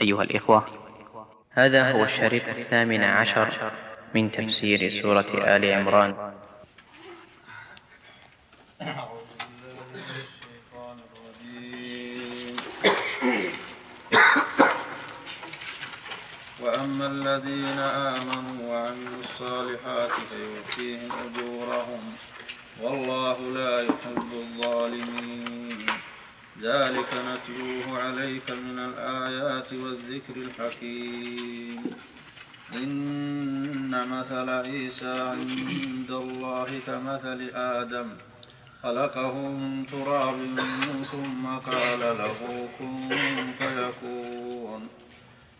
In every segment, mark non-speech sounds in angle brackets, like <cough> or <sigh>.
أيها الإخوة هذا هو الشريط الثامن عشر من تفسير سورة آل عمران. وأما الذين آمنوا وعملوا الصالحات فيؤتيهم أجورهم. والله لا يحب الظالمين. ذلك نتلوه عليك من الآيات والذكر الحكيم. إن مثل عيسى عند الله كمثل آدم. خلقه من تراب ثم قال له كن فيكون.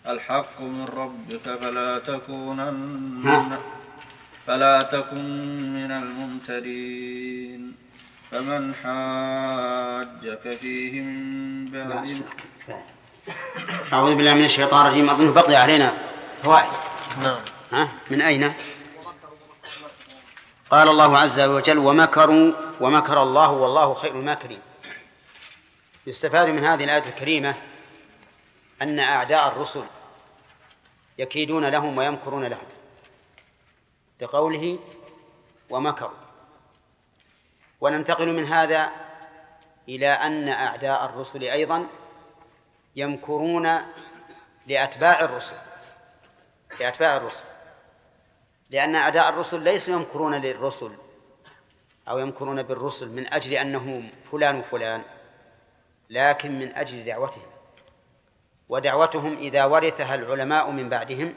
الحق من ربك فلا تكونن فلا تكن من الممترين. فمن حاجك فيه من بعد أعوذ بالله من الشيطان الرجيم. أظن بقي علينا فوائد. نعم. ها؟ من أين؟ قال الله عز وجل ومكروا ومكر الله والله خير الماكرين. يستفاد من هذه الآية الكريمة أن أعداء الرسل يكيدون لهم ويمكرون لهم بقوله ومكروا. وننتقل من هذا إلى أن أعداء الرسل أيضا يمكرون لأتباع الرسل لأتباع الرسل. لأن أعداء الرسل ليسوا يمكرون للرسل أو يمكرون بالرسل من أجل أنهم فلان وفلان لكن من أجل دعوتهم. ودعوتهم إذا ورثها العلماء من بعدهم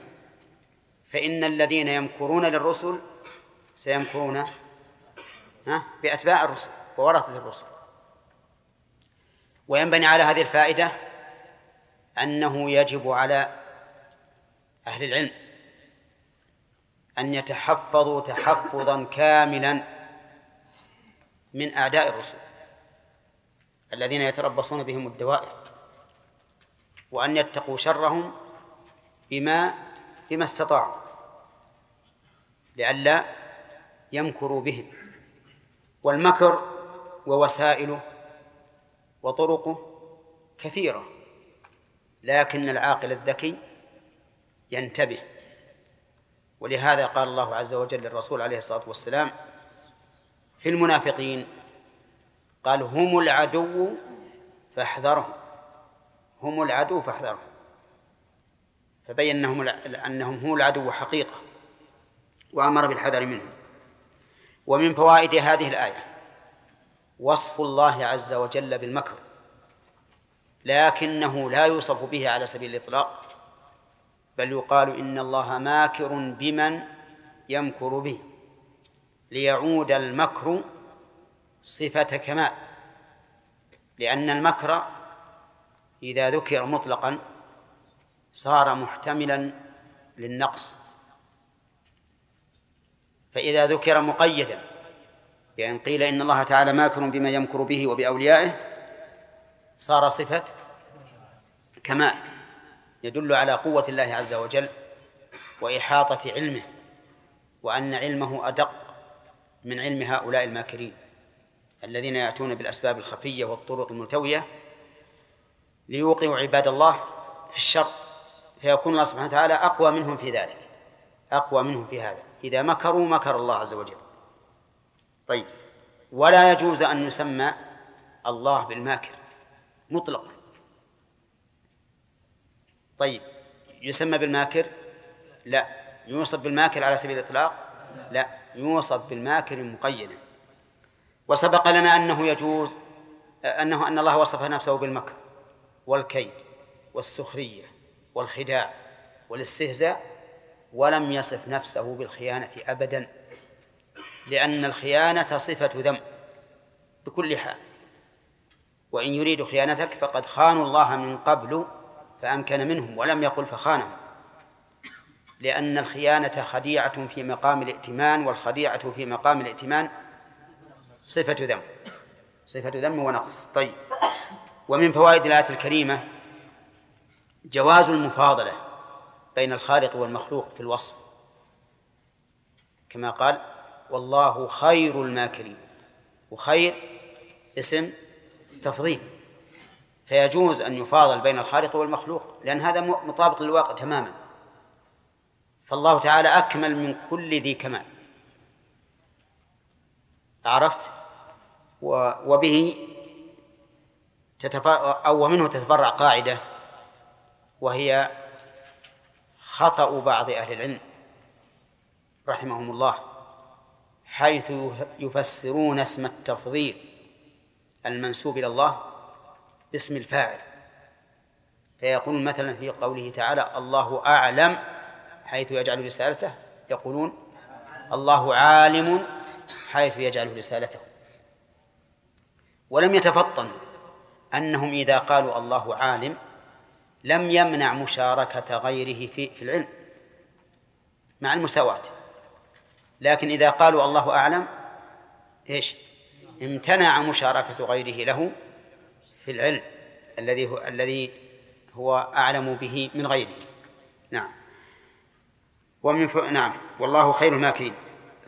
فإن الذين يمكرون للرسل سيمكرون بأتباع الرسل وورثة الرسل. وينبني على هذه الفائدة أنه يجب على أهل العلم أن يتحفظوا تحفظا كاملا من أعداء الرسل الذين يتربصون بهم الدوائر وأن يتقوا شرهم بما بما استطاعوا لئلا يمكروا بهم. والمكر ووسائله وطرقه كثيرة لكن العاقل الذكي ينتبه. ولهذا قال الله عز وجل للرسول عليه الصلاة والسلام في المنافقين قال هم العدو فاحذرهم هم العدو فاحذرهم. فبين أنهم أنهم هم العدو حقيقة وأمر بالحذر منهم. ومن فوائد هذه الآية. وصف الله عز وجل بالمكر لكنه لا يوصف به على سبيل الإطلاق بل يقال إن الله ماكر بمن يمكر به ليعود المكر صفة كمال لأن المكر إذا ذكر مطلقا صار محتملا للنقص. فإذا ذكر مقيدا بأن قيل إن الله تعالى ماكر بما يمكر به وبأوليائه صار صفة كمال يدل على قوة الله عز وجل وإحاطة علمه وأن علمه أدق من علم هؤلاء الماكرين الذين يأتون بالأسباب الخفية والطرق الملتوية ليوقعوا عباد الله في الشر فيكون الله سبحانه وتعالى أقوى منهم في ذلك أقوى منهم في هذا. إذا مكروا مكر الله عز وجل. طيب. ولا يجوز أن يسمى الله بالماكر مطلقا. طيب. يسمى بالماكر؟ لا. يوصف بالماكر على سبيل الإطلاق؟ لا. يوصف بالماكر مقيدا. وسبق لنا أنه يجوز أنه أن الله وصف نفسه بالمكر والكيد والسخرية والخداع والاستهزاء ولم يصف نفسه بالخيانة أبدا لأن الخيانة صفة ذم بكل حال. وإن يريد خيانتك فقد خانوا الله من قبل فأمكن منهم ولم يقل فخانهم. لأن الخيانة خديعة في مقام الائتمان والخديعة في مقام الائتمان صفة ذم صفة ذم ونقص. طيب. ومن فوائد الآية الكريمة جواز المفاضلة. بين الخالق والمخلوق في الوصف. كما قال والله خير الماكرين. وخير اسم تفضيل. فيجوز أن يفاضل بين الخالق والمخلوق لأن هذا مطابق للواقع تماما. فالله تعالى أكمل من كل ذي كمال. عرفت؟ وبه تتفرع أو ومنه تتفرع قاعدة وهي خطأ بعض أهل العلم رحمهم الله حيث يفسرون اسم التفضيل المنسوب إلى الله باسم الفاعل. فيقول مثلا في قوله تعالى الله أعلم حيث يجعل رسالته يقولون الله عالم حيث يجعل رسالته. ولم يتفطن أنهم إذا قالوا الله عالم لم يمنع مشاركة غيره في في العلم مع المساواة. لكن إذا قالوا الله أعلم إيش؟ امتنع مشاركة غيره له في العلم الذي هو الذي هو أعلم به من غيره. نعم. ومن ف... نعم. والله خير الماكرين.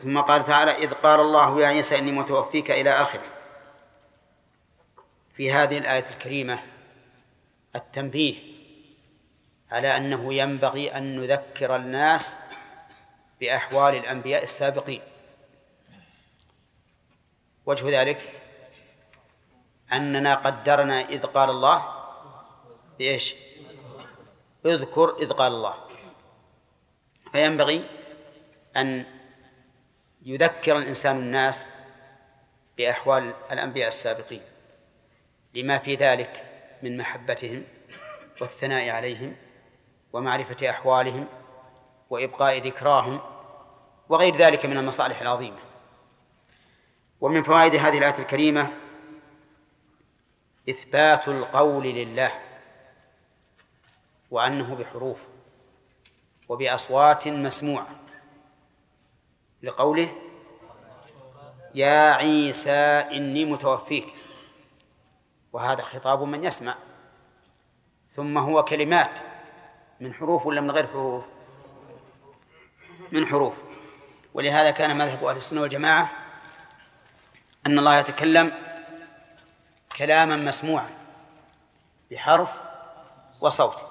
ثم قال تعالى إذ قال الله يا عيسى إني متوفيك إلى آخره. في هذه الآية الكريمة التنبيه على أنه ينبغي أن نذكر الناس بأحوال الأنبياء السابقين. وجه ذلك أننا قدرنا إذ قال الله بإيش؟ اذكر إذ قال الله. فينبغي أن يذكر الإنسان الناس بأحوال الأنبياء السابقين لما في ذلك من محبتهم والثناء عليهم ومعرفة أحوالهم وإبقاء ذكراهم وغير ذلك من المصالح العظيمة. ومن فوائد هذه الآية الكريمة إثبات القول لله وأنه بحروف وبأصوات مسموعة لقوله يا عيسى إني متوفيك. وهذا خطاب من يسمع. ثم هو كلمات من حروف ولا من غير حروف؟ من حروف. ولهذا كان مذهب أهل السنة والجماعة أن الله يتكلم كلاما مسموعا بحرف وصوت.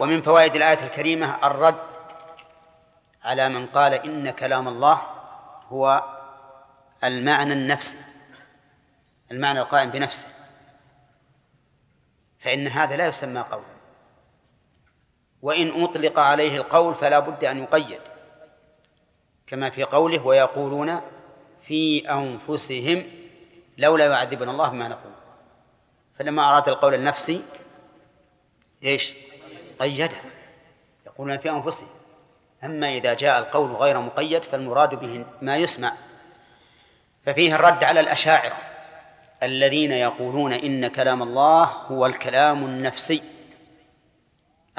ومن فوائد الآية الكريمة الرد على من قال إن كلام الله هو المعنى النفسي المعنى القائم بنفسه. فإن هذا لا يسمى قولا وإن أطلق عليه القول فلا بد أن يقيد كما في قوله ويقولون في أنفسهم لولا يعذبنا الله بما نقول فلما أراد القول النفسي إيش؟ قيده. يقولون في أنفسهم. أما إذا جاء القول غير مقيد فالمراد به ما يسمع. ففيه الرد على الأشاعرة الذين يقولون إن كلام الله هو الكلام النفسي.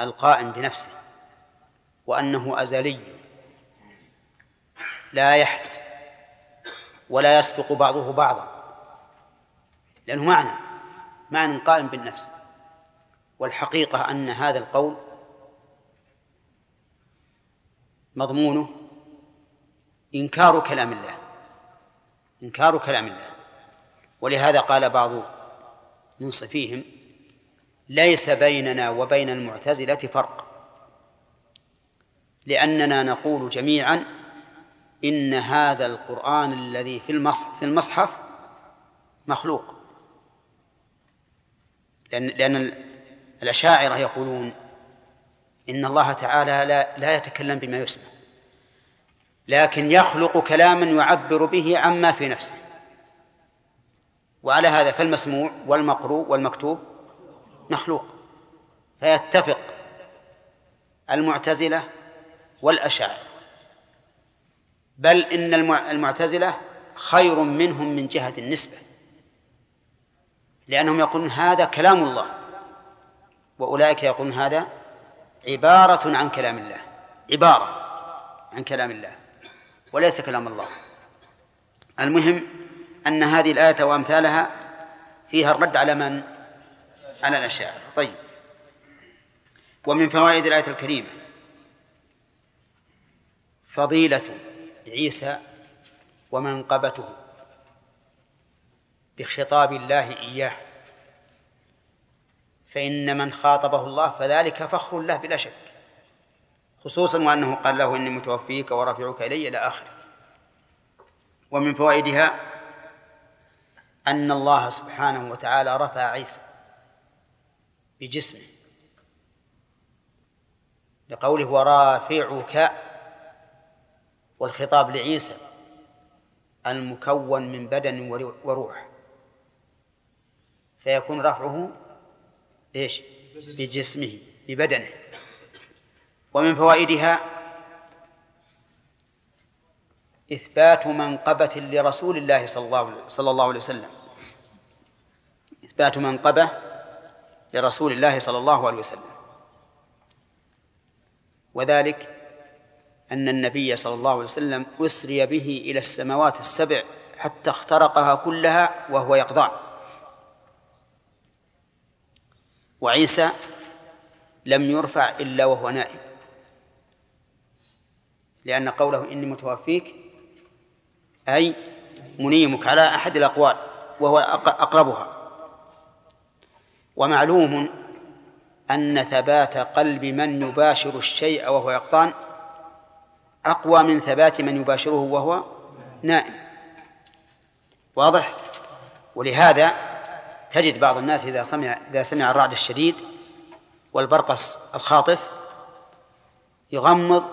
القائم بنفسه وأنه أزلي لا يحدث ولا يسبق بعضه بعضا لأنه معنى معنى قائم بالنفس. والحقيقة أن هذا القول مضمونه إنكار كلام الله إنكار كلام الله. ولهذا قال بعض منصفيهم ليس بيننا وبين المعتزلة فرق. لأننا نقول جميعا إن هذا القرآن الذي في في المصحف مخلوق. لأن لأن الأشاعرة يقولون إن الله تعالى لا لا يتكلم بما يسمع لكن يخلق كلاما يعبر به عما في نفسه. وعلى هذا فالمسموع والمقروء والمكتوب مخلوق فيتفق المعتزلة والأشاعرة بل إن المعتزلة خير منهم من جهة النسبة لأنهم يقولون هذا كلام الله وأولئك يقولون هذا عبارة عن كلام الله عبارة عن كلام الله وليس كلام الله المهم أن هذه الآية وأمثالها فيها الرد على من؟ على الأشاعرة طيب. ومن فوائد الآية الكريمة فضيلة عيسى ومنقبته بخطاب الله إياه. فإن من خاطبه الله فذلك فخر له بلا شك خصوصا وأنه قال له إني متوفيك ورافعك إلي إلى آخره. ومن فوائدها أن الله سبحانه وتعالى رفع عيسى. بجسمه لقوله ورافعك والخطاب لعيسى المكون من بدن وروح. فيكون رفعه إيش؟ بجسمه ببدنه. ومن فوائدها إثبات منقبة لرسول الله صلى الله صلى الله عليه وسلم. إثبات منقبة لرسول الله صلى الله عليه وسلم. وذلك أن النبي صلى الله عليه وسلم أسري به إلى السماوات السبع حتى اخترقها كلها وهو يقظان. وعيسى لم يرفع إلا وهو نائم. لأن قوله إني متوفيك أي منيمك على أحد الأقوال وهو أقربها. ومعلوم أن ثبات قلب من يباشر الشيء وهو يقطان أقوى من ثبات من يباشره وهو نائم. واضح؟ ولهذا تجد بعض الناس إذا سمع إذا سمع الرعد الشديد والبرقص الخاطف يغمض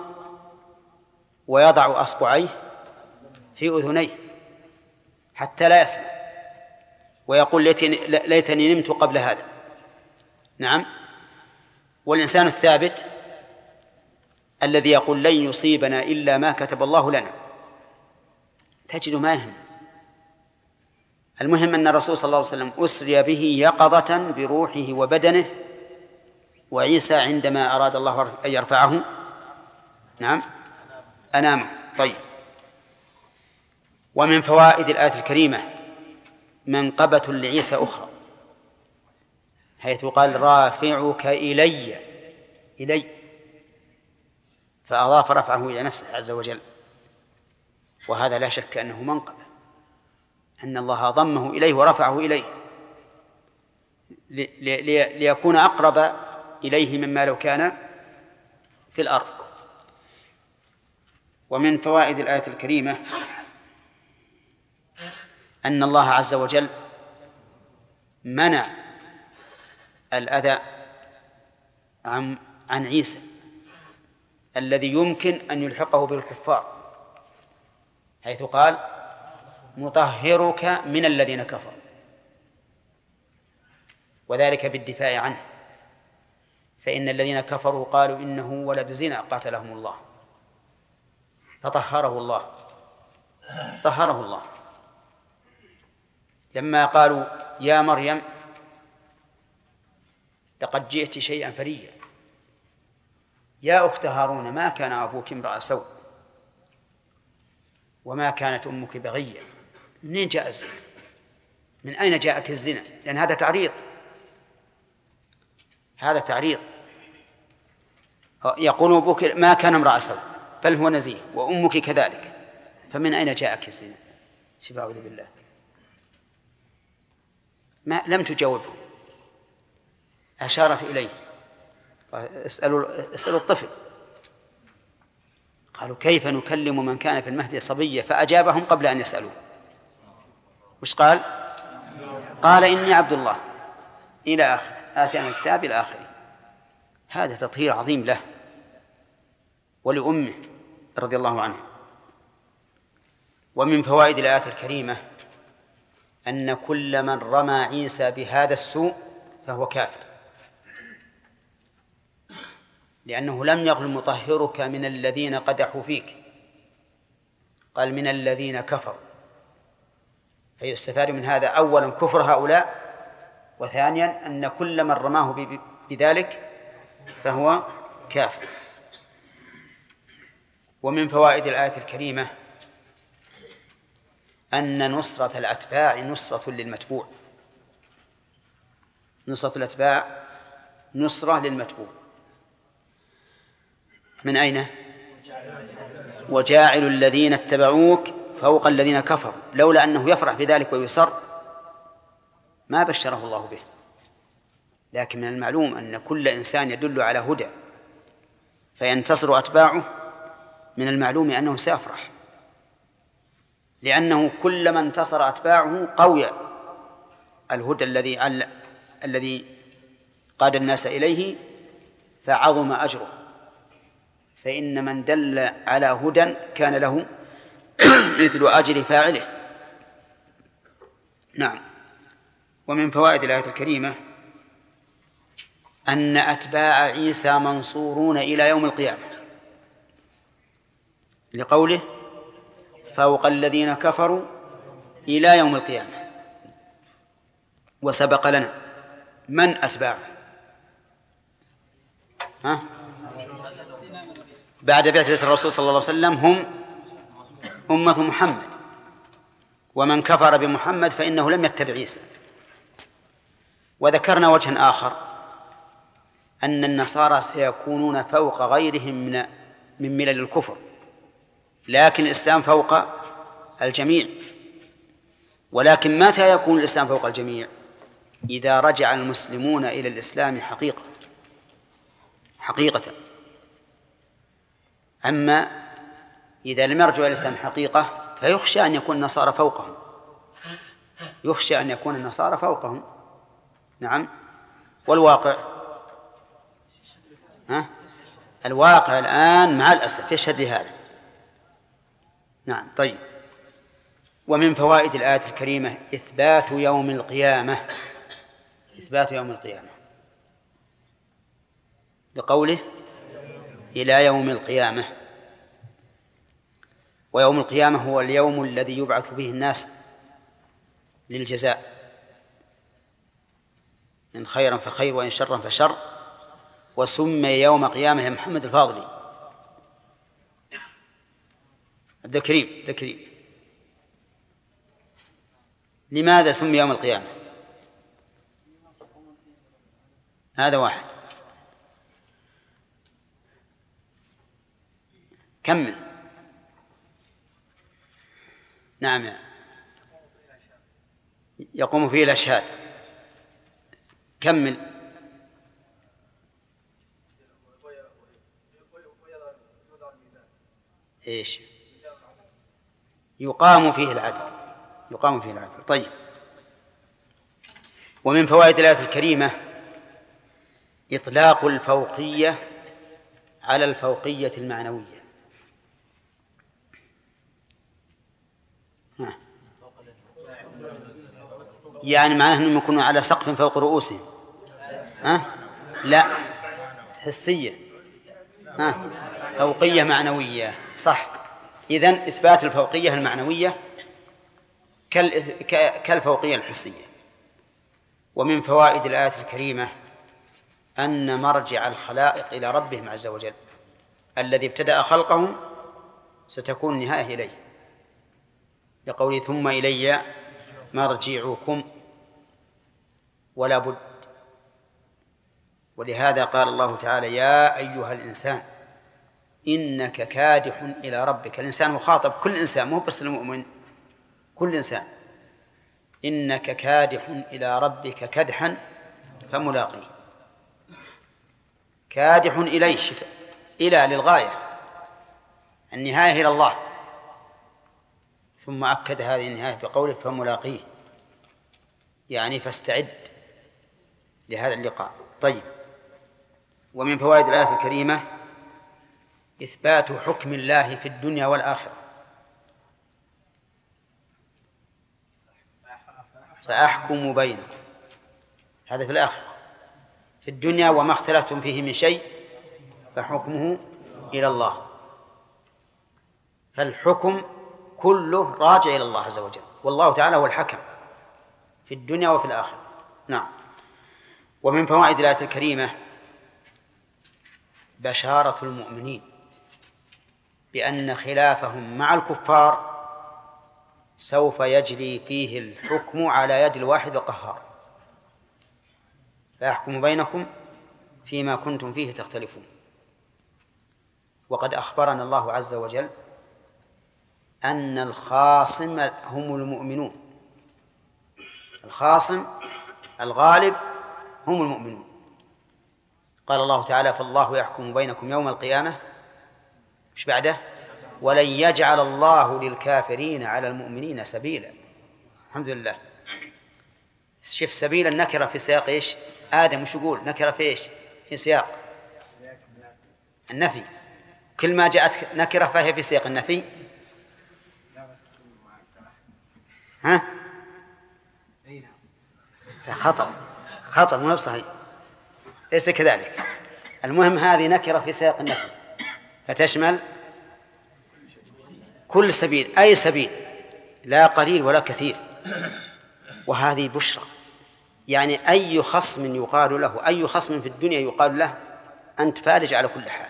ويضع أصبعيه في أذنيه حتى لا يسمع ويقول ليتني, ليتني نمت قبل هذا. نعم. والإنسان الثابت الذي يقول لن يصيبنا إلا ما كتب الله لنا. تجد ما يهم. المهم أن الرسول صلى الله عليه وسلم أسري به يقظة بروحه وبدنه وعيسى عندما أراد الله أن يرفعه. نعم. أنامه طيب. ومن فوائد الآية الكريمة منقبة لعيسى أخرى. حيث قال رافعك إلي إلي. فأضاف رفعه إلى نفسه عز وجل. وهذا لا شك أنه منقبة أن الله ضمه إليه ورفعه إليه. ليكون أقرب إليه مما لو كان في الأرض. ومن فوائد الآية الكريمة أن الله عز وجل منع الأذى عن عن عيسى الذي يمكن أن يلحقه بالكفار حيث قال مطهرك من الذين كفروا. وذلك بالدفاع عنه. فإن الذين كفروا قالوا إنه ولد زنا قاتلهم الله. فطهره الله. طهره الله. لما قالوا يا مريم لقد جئت شيئا فريا. يا أخت هارون ما كان أبوك امرأ سوء؟ وما كانت أمك بغية؟ منين جاء الزنا؟ من أين جاءك الزنا؟ لأن هذا تعريض. هذا تعريض. يقول أبوك ما كان امرأ سوء بل هو نزيه وأمك كذلك. فمن أين جاءك الزنا؟ شبه أعوذ بالله. ما لم تجاوبه. أشارت إليه. اسألوا اسألوا الطفل. قالوا كيف نكلم من كان في المهد صبيا؟ فأجابهم قبل أن يسألوه وش قال؟ قال إني عبد الله. إلى آخر. آتينا الكتاب إلى آخره. هذا تطهير عظيم له. ولأمه رضي الله عنه. ومن فوائد الآيات الكريمة أن كل من رمى عيسى بهذا السوء فهو كافر. لأنه لم يقل مطهرك من الذين قدحوا فيك. قال من الذين كفروا. فيستفاد من هذا أولا كفر هؤلاء وثانيا أن كل من رماه بذلك فهو كافر. ومن فوائد الآية الكريمة أن نصرة الأتباع نصرة للمتبوع. نصرة الأتباع نصرة للمتبوع. من أين؟ وجاعل الذين اتبعوك فوق الذين كفروا لولا أنه يفرح بذلك ويسر ما بشره الله به. لكن من المعلوم أن كل إنسان يدل على هدى فينتصر أتباعه. من المعلوم أنه سيفرح لأنه كلما انتصر أتباعه قوي الهدى الذي الذي قاد الناس إليه فعظم أجره. فإن من دل على هدى كان له <clears throat> مثل أجر فاعله. نعم. ومن فوائد الآية الكريمة أن أتباع عيسى منصورون إلى يوم القيامة. لقوله فوق الذين كفروا إلى يوم القيامة. وسبق لنا من أتباعه. ها؟ بعد بعثة الرسول صلى الله عليه وسلم هم أمة محمد. ومن كفر بمحمد فإنه لم يتبع عيسى. وذكرنا وجها آخر أن النصارى سيكونون فوق غيرهم من من ملل الكفر لكن الإسلام فوق الجميع. ولكن متى يكون الإسلام فوق الجميع؟ إذا رجع المسلمون إلى الإسلام حقيقة حقيقة. أما إذا لم إلى الإسلام حقيقة فيخشى أن يكون النصارى فوقهم. يخشى أن يكون النصارى فوقهم. نعم. والواقع؟ ها؟ الواقع الآن مع الأسف يشهد لهذا نعم طيب. ومن فوائد الآية الكريمة إثبات يوم القيامة. إثبات يوم القيامة. لقوله إلى يوم القيامة. ويوم القيامة هو اليوم الذي يبعث به الناس للجزاء. إن خيرا فخير وإن شرا فشر. وسمي يوم قيامة يا محمد الفاضلي عبد الكريم عبد الكريم. لماذا سمي يوم القيامة؟ هذا واحد. كمل. نعم يقوم فيه الأشهاد. كمل. إيش؟ يقام فيه العدل. يقام فيه العدل. طيب. ومن فوائد الآية الكريمة إطلاق الفوقية على الفوقية المعنوية. يعني معناه أنهم يكونوا على سقف فوق رؤوسهم. ها؟ لا. حسية. ها؟ فوقية معنوية. صح. إذن إثبات الفوقية المعنوية كالفوقية الحسية. ومن فوائد الآية الكريمة أن مرجع الخلائق إلى ربهم عز وجل الذي ابتدأ خلقهم ستكون النهاية إليه. لقوله ثم إلي مرجعكم ولا بد. ولهذا قال الله تعالى يا أيها الإنسان إنك كادح إلى ربك. الإنسان مخاطب كل إنسان مو بس المؤمن كل إنسان. إنك كادح إلى ربك كدحا فملاقيه. كادح إليه إلى للغاية النهاية إلى الله. ثم أكد هذه النهاية بقوله فملاقيه. يعني فاستعد لهذا اللقاء. طيب. ومن فوائد الآية الكريمة إثبات حكم الله في الدنيا والآخرة. سأحكم بينكم. هذا في الآخرة. في الدنيا وما اختلفتم فيه من شيء فحكمه إلى الله. فالحكم كله راجع إلى الله عز وجل. والله تعالى هو الحكم في الدنيا وفي الآخرة. نعم. ومن فوائد الآية الكريمة بشارة المؤمنين بأن خلافهم مع الكفار سوف يجري فيه الحكم على يد الواحد القهار. فيحكم بينكم فيما كنتم فيه تختلفون. وقد أخبرنا الله عز وجل أن الخاصم هم المؤمنون. الخاصم الغالب هم المؤمنون. قال الله تعالى فالله يحكم بينكم يوم القيامة مش بعده؟ ولن يجعل الله للكافرين على المؤمنين سبيلا الحمد لله. شوف سبيل النكرة في سياق إيش؟ آدم وش يقول؟ نكرة في إيش؟ في سياق النفي. كل ما جاءت نكرة فهي في سياق النفي. ها؟ خطأ. خطأ مو صحيح. ليس كذلك. المهم هذه نكرة في سياق النفي. فتشمل كل سبيل أي سبيل لا قليل ولا كثير. وهذه بشرى. يعني أي خصم يقال له أي خصم في الدنيا يقال له أنت فارج على كل حال.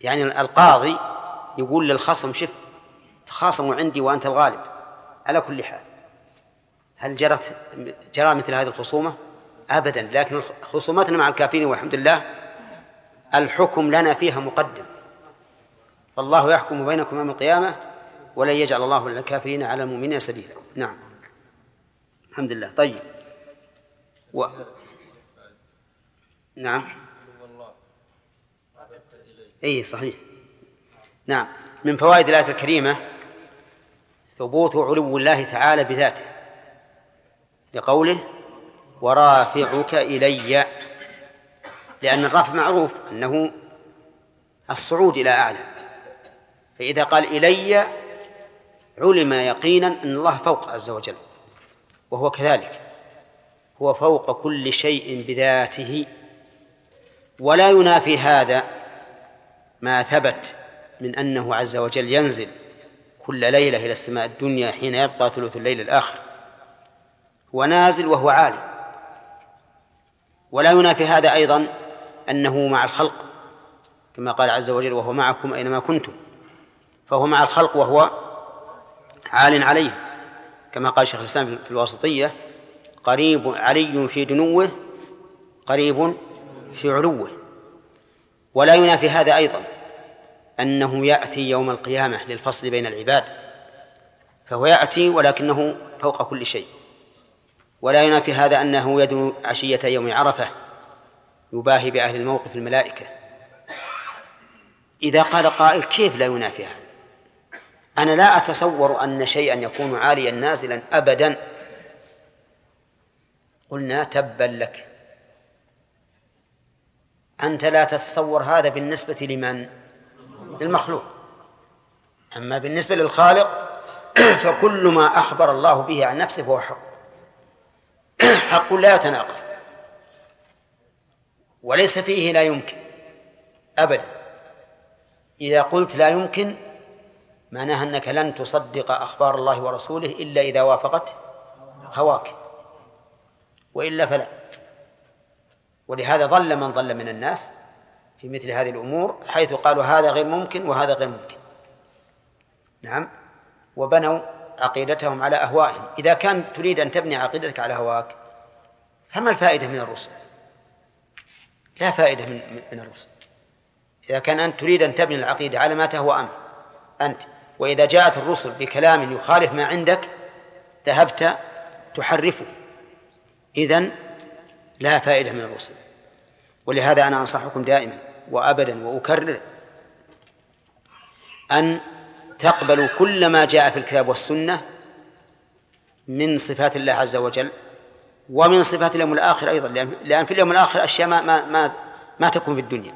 يعني القاضي يقول للخصم شف تخاصموا عندي وأنت الغالب. على كل حال هل جرت جرى مثل هذه الخصومة؟ أبدا لكن خصومتنا مع الكافرين والحمد لله الحكم لنا فيها مقدم. فالله يحكم بينكم يوم القيامة ولن يجعل الله للكافرين على المؤمنين سبيلا. نعم. الحمد لله. طيب. و... نعم. اي صحيح. نعم. من فوائد الآية الكريمة ثبوت علو الله تعالى بذاته. لقوله ورافعك إلي. لأن الرفع معروف أنه الصعود إلى أعلى. فإذا قال إلي علم يقينا أن الله فوق عز وجل وهو كذلك. هو فوق كل شيء بذاته. ولا ينافي هذا ما ثبت من أنه عز وجل ينزل. كل ليلة إلى السماء الدنيا حين يبقى ثلث الليل الآخر. ونازل وهو عالي ولا ينافي هذا أيضا أنه مع الخلق كما قال عز وجل وهو معكم أينما كنتم فهو مع الخلق وهو عال عليه. كما قال شيخ الإسلام في الواسطية قريب علي في دنوه قريب في علوه ولا ينافي هذا أيضا. أنه يأتي يوم القيامة للفصل بين العباد فهو يأتي ولكنه فوق كل شيء. ولا ينافي هذا أنه يدنو عشية يوم عرفة يباهي بأهل الموقف الملائكة. إذا قال قائل كيف لا ينافي هذا؟ أنا لا أتصور أن شيئا يكون عاليا نازلا أبدا. قلنا تبا لك. أنت لا تتصور هذا بالنسبة لمن؟ للمخلوق. أما بالنسبة للخالق <clears throat> فكل ما أخبر الله به عن نفسه فهو حق. <clears throat> حق لا يتناقض. وليس فيه لا يمكن. أبدا. إذا قلت لا يمكن معناها أنك لن تصدق أخبار الله ورسوله إلا إذا وافقت هواك. وإلا فلا. ولهذا ضل من ضل من الناس في مثل هذه الأمور حيث قالوا هذا غير ممكن وهذا غير ممكن. نعم. وبنوا عقيدتهم على أهوائهم. إذا كان تريد أن تبني عقيدتك على هواك فما الفائدة من الرسل؟ لا فائدة من, من الرسل. إذا كان أنت تريد أن تبني العقيدة على ما تهوى أنت أنت. وإذا جاءت الرسل بكلام يخالف ما عندك ذهبت تحرفه. إذن لا فائدة من الرسل. ولهذا أنا أنصحكم دائما وأبدا وأكرر أن تقبلوا كل ما جاء في الكتاب والسنة من صفات الله عز وجل ومن صفات اليوم الآخر أيضا لأن في اليوم الآخر أشياء ما ما ما, ما تكون في الدنيا.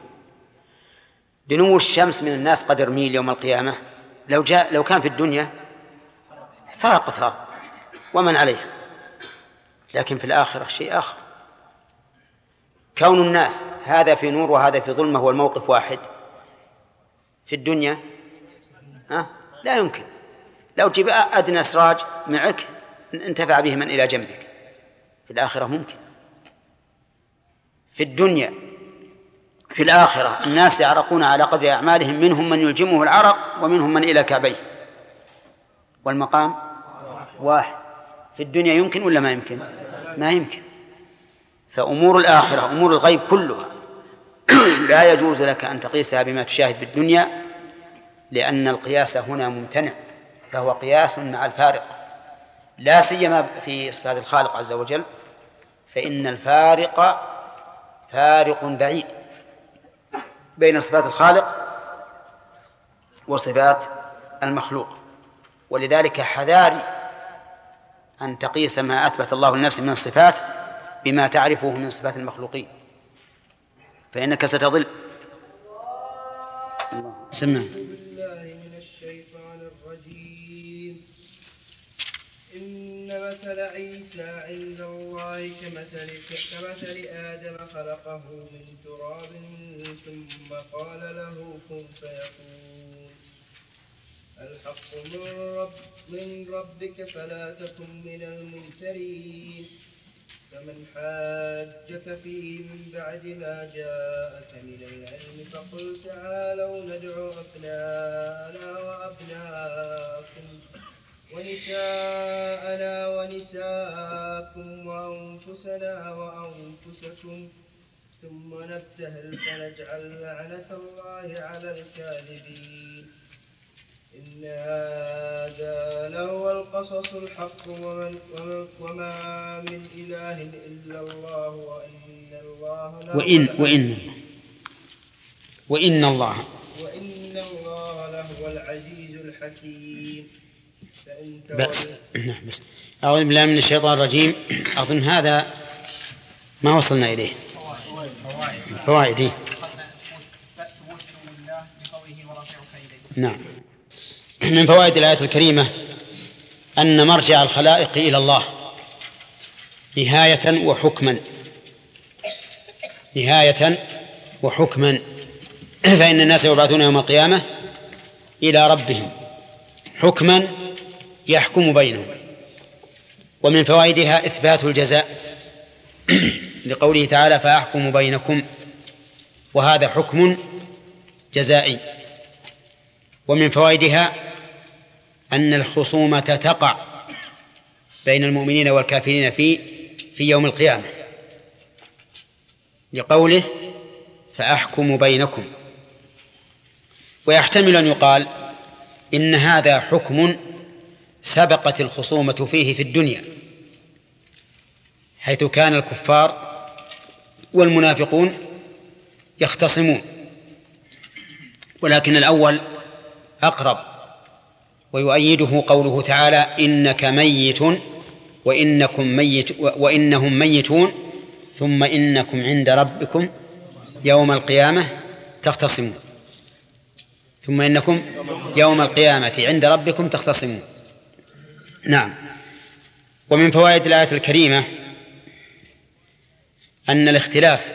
دنو الشمس من الناس قدر ميل يوم القيامة. لو جاء لو كان في الدنيا احترقت الأرض ومن عليها. لكن في الآخرة شيء آخر. كون الناس هذا في نور وهذا في ظلمة والموقف واحد في الدنيا؟ ها؟ لا يمكن. لو جيب أدنى سراج معك انتفع به من إلى جنبك. في الآخرة ممكن. في الدنيا في الآخرة الناس يعرقون على قدر أعمالهم منهم من يلجمه العرق ومنهم من إلى كعبيه. والمقام؟ واحد. في الدنيا يمكن ولا ما يمكن؟ ما يمكن. فأمور الآخرة أمور الغيب كلها. <clears throat> لا يجوز لك أن تقيسها بما تشاهد في الدنيا لأن القياس هنا ممتنع فهو قياس مع الفارق. لا سيما في صفات الخالق عز وجل فإن الفارق فارق بعيد بين صفات الخالق وصفات المخلوق. ولذلك حذاري أن تقيس ما أثبت الله لنفسه من الصفات بما تعرفه من صفات المخلوقين. فإنك ستضل سمع. مثل عيسى عند الله كمثل كمثل آدم خلقه من تراب ثم قال له كن فيكون. الحق من رب من ربك فلا تكن من الممترين. فمن حاجك فيه من بعد ما جاءك من العلم فقل تعالوا ندعو أبناءنا وأبناءكم ونساءنا ونساءكم وأنفسنا وأنفسكم ثم نبتهل فنجعل لعنة الله على الكاذبين إن هذا لهو القصص الحق ومن ومن وما من إله إلا الله وإن الله له وإن وإن وإن الله وإن الله لهو العزيز الحكيم بس نعم بس أعوذ بالله من الشيطان الرجيم أظن هذا ما وصلنا إليه فوائد إيه؟ نعم من فوائد الآية الكريمة أن مرجع الخلائق إلى الله نهاية وحكما. نهاية وحكما. فإن الناس يبعثون يوم القيامة إلى ربهم حكما يحكم بينهم. ومن فوائدها إثبات الجزاء <clears throat> لقوله تعالى فأحكم بينكم وهذا حكم جزائي. ومن فوائدها أن الخصومة تقع بين المؤمنين والكافرين في في يوم القيامة. لقوله فأحكم بينكم. ويحتمل أن يقال إن هذا حكم سبقت الخصومة فيه في الدنيا حيث كان الكفار والمنافقون يختصمون. ولكن الأول أقرب ويؤيده قوله تعالى إنك ميت وإنكم ميت وإنهم ميتون ثم إنكم عند ربكم يوم القيامة تختصمون. ثم إنكم يوم القيامة عند ربكم تختصمون. نعم. ومن فوائد الآية الكريمة أن الاختلاف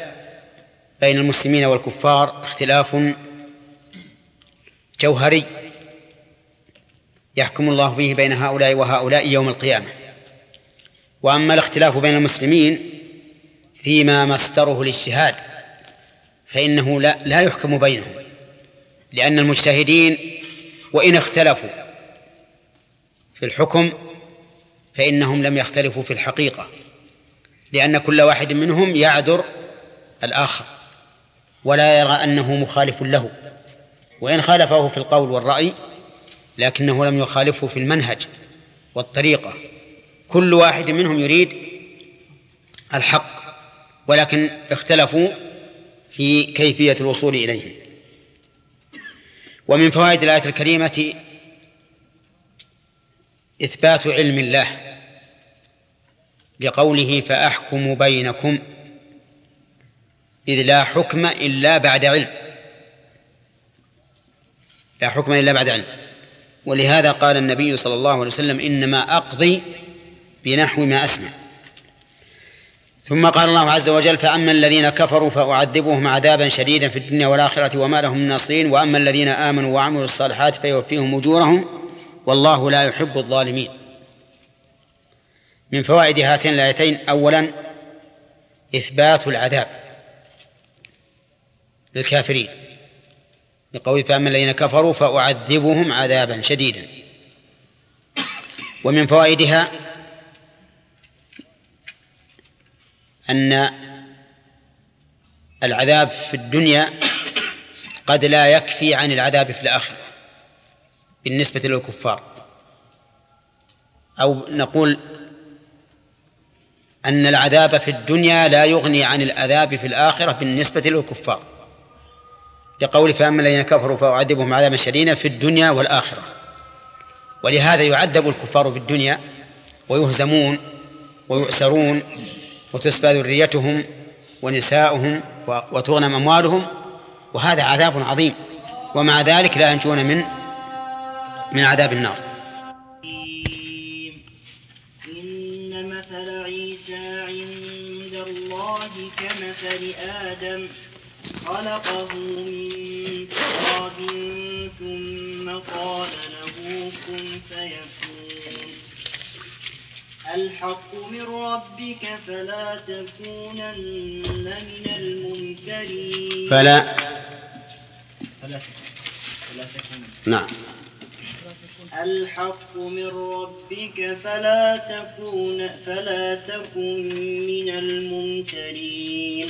بين المسلمين والكفار اختلاف جوهري. يحكم الله فيه بين هؤلاء وهؤلاء يوم القيامة. وأما الاختلاف بين المسلمين فيما مصدره الاجتهاد فإنه لا, لا يحكم بينهم لأن المجتهدين وإن اختلفوا في الحكم فإنهم لم يختلفوا في الحقيقة لأن كل واحد منهم يعذر الآخر ولا يرى أنه مخالف له. وإن خالفه في القول والرأي لكنه لم يخالفه في المنهج والطريقة. كل واحد منهم يريد الحق ولكن اختلفوا في كيفية الوصول إليه. ومن فوائد الآية الكريمة إثبات علم الله لقوله فأحكم بينكم إذ لا حكم إلا بعد علم. لا حكم إلا بعد علم. ولهذا قال النبي صلى الله عليه وسلم إنما أقضي بنحو ما أسمع. ثم قال الله عز وجل فأما الذين كفروا فأعذبهم عذابا شديدا في الدنيا والآخرة وما لهم من ناصرين وأما الذين آمنوا وعملوا الصالحات فيوفيهم أجورهم والله لا يحب الظالمين. من فوائد هاتين الآيتين أولا إثبات العذاب للكافرين. لقول فأما الذين كفروا فأعذبهم عذابا شديدا. ومن فوائدها أن العذاب في الدنيا قد لا يكفي عن العذاب في الآخرة بالنسبة للكفار. أو نقول أن العذاب في الدنيا لا يغني عن العذاب في الآخرة بالنسبة للكفار. لقول فأما الذين كفروا فأعذبهم عذابا شديدا في الدنيا والآخرة. ولهذا يعذب الكفار في الدنيا ويهزمون ويؤسرون وتسبى ذريتهم ونساؤهم وتغنم أموالهم وهذا عذاب عظيم. ومع ذلك لا ينجون من من عذاب النار. إن مثل عيسى عند الله كمثل آدم. خلقه من تراب ثم قال له كن فيكون. الحق من ربك فلا تكونن من الممترين. فلا. فلا تكونن. نعم. الحق من ربك فلا تكون فلا تكن من الممترين.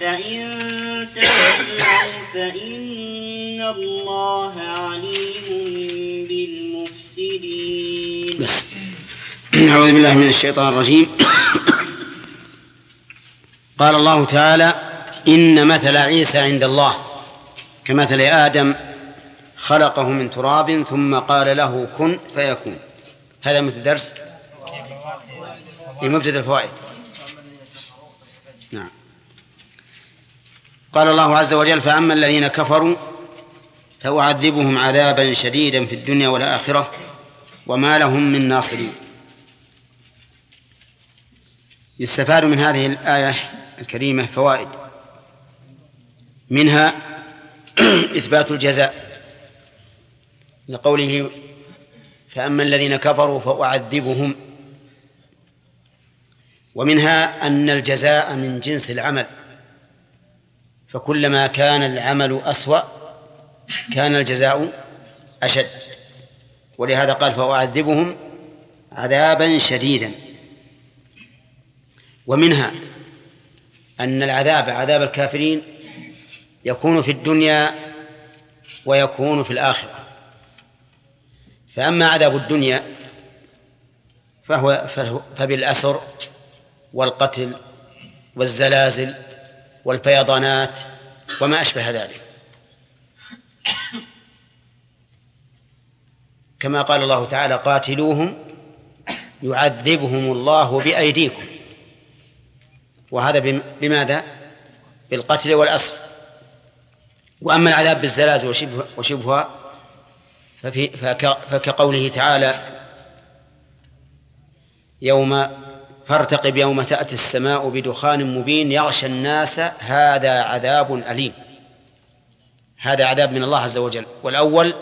فإن تولوا فإن الله عليم بالمفسدين بس. أعوذ بالله من الشيطان الرجيم. <coughs> قال الله تعالى إن مثل عيسى عند الله كمثل آدم خلقه من تراب ثم قال له كن فيكون. هذا مثل درس. في مبتدأ الفوائد. قال الله عز وجل فأما الذين كفروا فأعذبهم عذابا شديدا في الدنيا والآخرة وما لهم من ناصرين. يستفاد من هذه الآية الكريمة فوائد. منها <clears throat> إثبات الجزاء لقوله فأما الذين كفروا فأعذبهم. ومنها أن الجزاء من جنس العمل. فكلما كان العمل أسوأ كان الجزاء أشد. ولهذا قال فأعذبهم عذابا شديدا. ومنها أن العذاب عذاب الكافرين يكون في الدنيا ويكون في الآخرة. فأما عذاب الدنيا فهو فبالأسر والقتل والزلازل والفيضانات وما أشبه ذلك. كما قال الله تعالى قاتلوهم يعذبهم الله بأيديكم. وهذا بماذا؟ بالقتل والأسر وأما العذاب بالزلازل وشبه وشبهها ففي فكقوله تعالى يوم فارتقب يوم تأتي السماء بدخان مبين يغشى الناس هذا عذاب أليم. هذا عذاب من الله عز وجل. والأول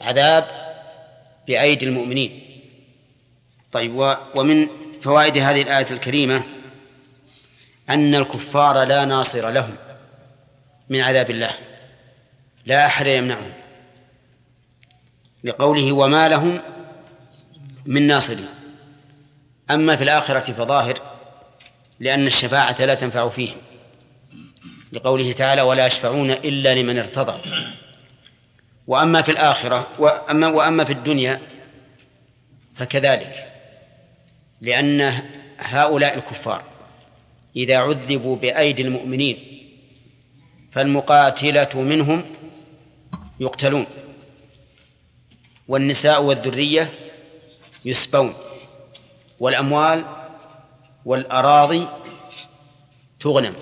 عذاب بأيدي المؤمنين. طيب ومن فوائد هذه الآية الكريمة أن الكفار لا ناصر لهم من عذاب الله. لا أحد يمنعهم. لقوله وما لهم من ناصرين. أما في الآخرة فظاهر لأن الشفاعة لا تنفع فيهم. لقوله تعالى ولا يشفعون إلا لمن ارتضى وأما في الآخرة وأما وأما في الدنيا فكذلك لأن هؤلاء الكفار إذا عذبوا بأيدي المؤمنين فالمقاتلة منهم يقتلون والنساء والذرية يسبون. والأموال والأراضي تغنم.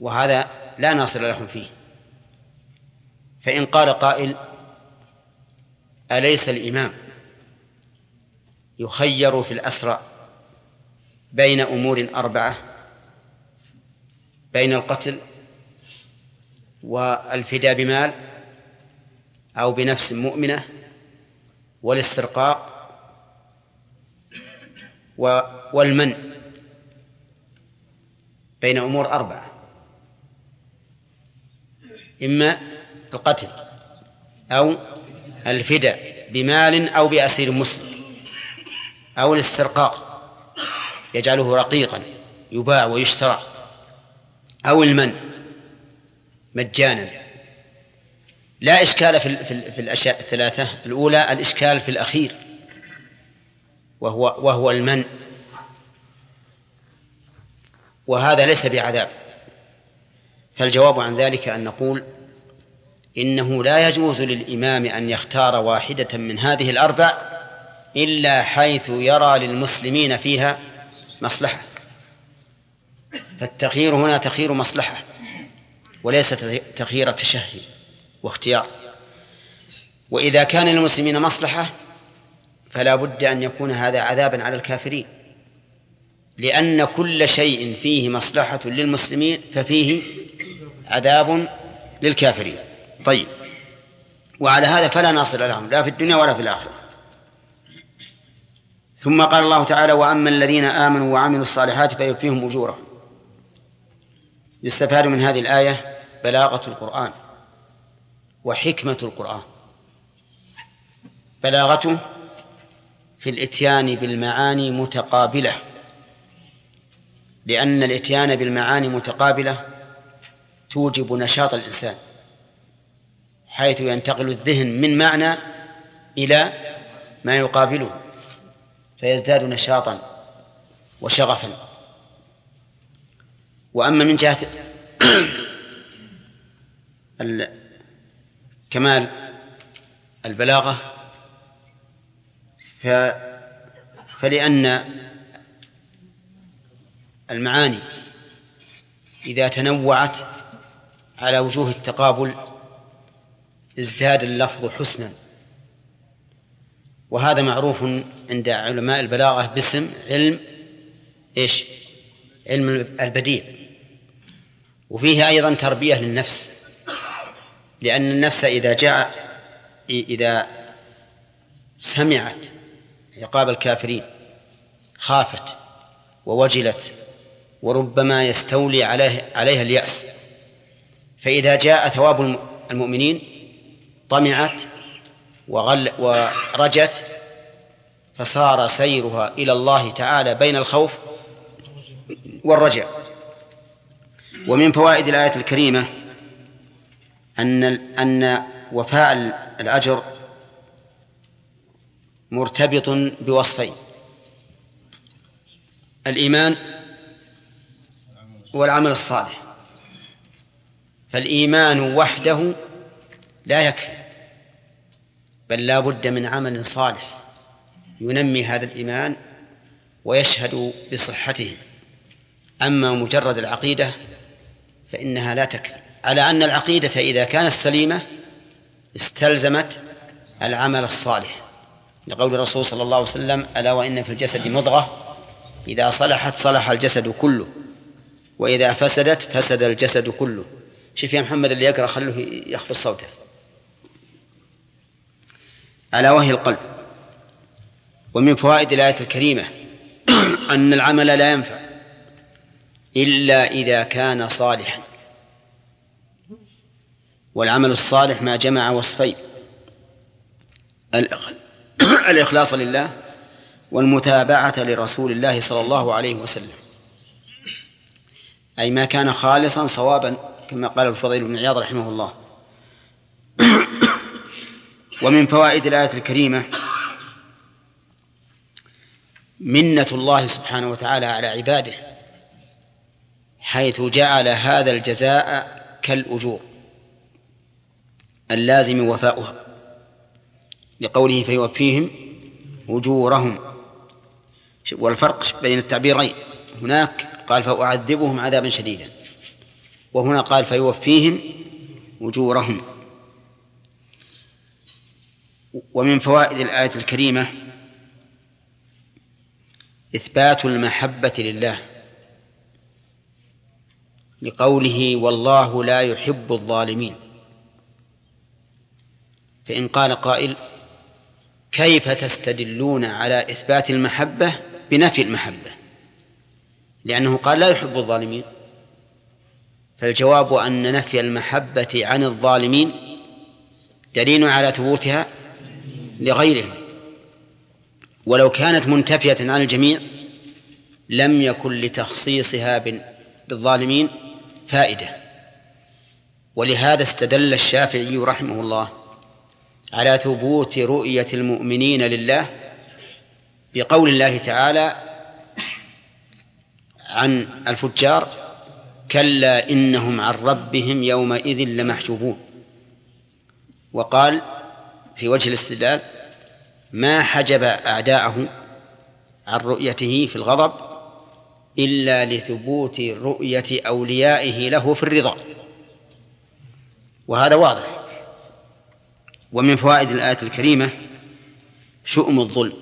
وهذا لا ناصر لهم فيه. فإن قال قائل أليس الإمام يخير في الأسرى بين أمور أربعة؟ بين القتل والفداء بمال أو بنفس مؤمنة والاسترقاق والمن بين أمور أربعة. إما القتل أو الفداء بمال أو بأسير مسلم أو الاسترقاق يجعله رقيقا يباع ويشترى أو المن مجانا. لا إشكال في, في, في الأشياء الثلاثة. الأولى الإشكال في الأخير. وهو وهو المن. وهذا ليس بعذاب. فالجواب عن ذلك أن نقول إنه لا يجوز للإمام أن يختار واحدة من هذه الأربع إلا حيث يرى للمسلمين فيها مصلحة. فالتخيير هنا تخيير مصلحة وليس تخيير تشهي واختيار. وإذا كان للمسلمين مصلحة فلا بد أن يكون هذا عذابا على الكافرين. لأن كل شيء فيه مصلحة للمسلمين ففيه عذاب للكافرين. طيب. وعلى هذا فلا ناصر لهم لا في الدنيا ولا في الآخرة. ثم قال الله تعالى وأما الذين آمنوا وعملوا الصالحات فيوفيهم أجورهم. يستفاد من هذه الآية بلاغة القرآن وحكمة القرآن. بلاغته في الإتيان بالمعاني متقابلة. لأن الإتيان بالمعاني متقابلة توجب نشاط الإنسان حيث ينتقل الذهن من معنى إلى ما يقابله فيزداد نشاطا وشغفا. وأما من جهة كمال البلاغة فلأن المعاني إذا تنوعت على وجوه التقابل ازداد اللفظ حسنا وهذا معروف عند علماء البلاغة باسم علم إيش؟ علم البديع وفيه أيضا تربية للنفس لأن النفس إذا جاء إذا سمعت عقاب الكافرين خافت ووجلت وربما يستولي عليه عليها اليأس. فإذا جاء ثواب المؤمنين طمعت وغل ورجت فصار سيرها إلى الله تعالى بين الخوف والرجاء ومن فوائد الآية الكريمة أن أن وفاء الأجر مرتبط بوصفين. الإيمان والعمل الصالح. فالإيمان وحده لا يكفي بل لا بد من عمل صالح ينمي هذا الإيمان ويشهد بصحته. أما مجرد العقيدة فإنها لا تكفي. على أن العقيدة إذا كانت سليمة استلزمت العمل الصالح. لقول الرسول صلى الله عليه وسلم ألا وإن في الجسد مضغة؟ إذا صلحت صلح الجسد كله وإذا فسدت فسد الجسد كله. شوف يا محمد اللي يقرأ خلوه يخفض صوته. على وهي القلب. ومن فوائد الآية الكريمة <coughs> أن العمل لا ينفع إلا إذا كان صالحا. والعمل الصالح ما جمع وصفين <coughs> الإخلاص لله والمتابعة لرسول الله صلى الله عليه وسلم. أي ما كان خالصا صوابا كما قال الفضيل بن عياض رحمه الله. <coughs> ومن فوائد الآية الكريمة منة الله سبحانه وتعالى على عباده حيث جعل هذا الجزاء كالأجور اللازم وفاؤها. لقوله فيوفيهم أجورهم. والفرق بين التعبيرين. هناك قال فأعذبهم عذابا شديدا. وهنا قال فيوفيهم أجورهم. ومن فوائد الآية الكريمة إثبات المحبة لله. لقوله والله لا يحب الظالمين. فإن قال قائل كيف تستدلون على إثبات المحبة بنفي المحبة؟ لأنه قال لا يحب الظالمين. فالجواب أن نفي المحبة عن الظالمين دليل على ثبوتها لغيرهم. ولو كانت منتفية عن الجميع لم يكن لتخصيصها بالظالمين فائدة. ولهذا استدل الشافعي رحمه الله على ثبوت رؤية المؤمنين لله بقول الله تعالى عن الفجار كلا إنهم عن ربهم يومئذ لمحجوبون. وقال في وجه الاستدلال ما حجب أعداءه عن رؤيته في الغضب إلا لثبوت رؤية أوليائه له في الرضا. وهذا واضح. ومن فوائد الآية الكريمة شؤم الظلم.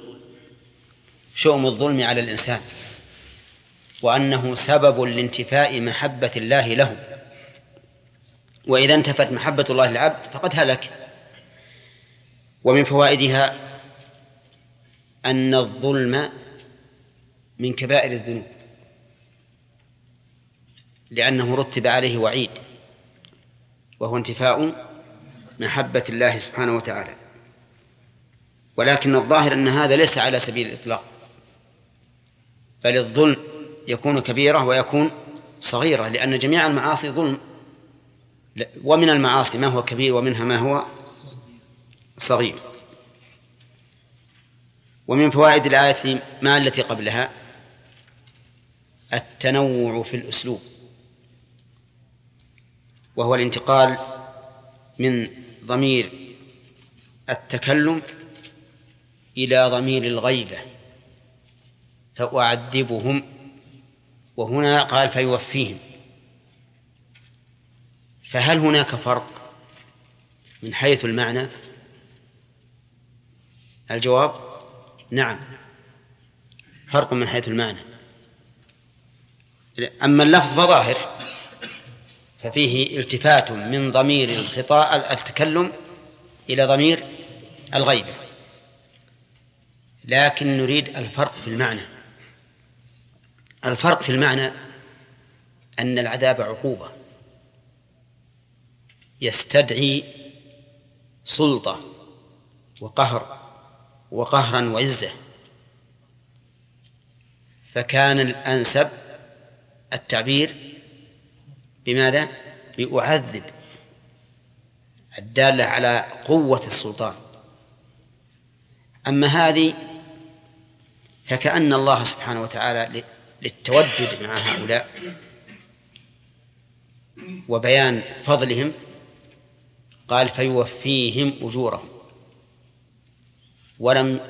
شؤم الظلم على الإنسان. وأنه سبب لانتفاء محبة الله له. وإذا انتفت محبة الله للعبد فقد هلك. ومن فوائدها أن الظلم من كبائر الذنوب. لأنه رتب عليه وعيد. وهو انتفاء محبة الله سبحانه وتعالى. ولكن الظاهر أن هذا ليس على سبيل الإطلاق. بل الظلم يكون كبيرة ويكون صغيرة لأن جميع المعاصي ظلم. ومن المعاصي ما هو كبير ومنها ما هو صغير. ومن فوائد الآية ما التي قبلها؟ التنوع في الأسلوب. وهو الانتقال من ضمير التكلم إلى ضمير الغيبة فأعذبهم. وهنا قال فيوفيهم. فهل هناك فرق من حيث المعنى؟ الجواب نعم فرق من حيث المعنى. أما اللفظ فظاهر ففيه التفات من ضمير الخطاء التكلم إلى ضمير الغيبة. لكن نريد الفرق في المعنى. الفرق في المعنى أن العذاب عقوبة. يستدعي سلطة وقهر وقهرا وعزة. فكان الأنسب التعبير بماذا؟ بأعذب الدالة على قوة السلطان أما هذه فكأن الله سبحانه وتعالى للتودد مع هؤلاء وبيان فضلهم قال فيوفيهم أجورهم ولم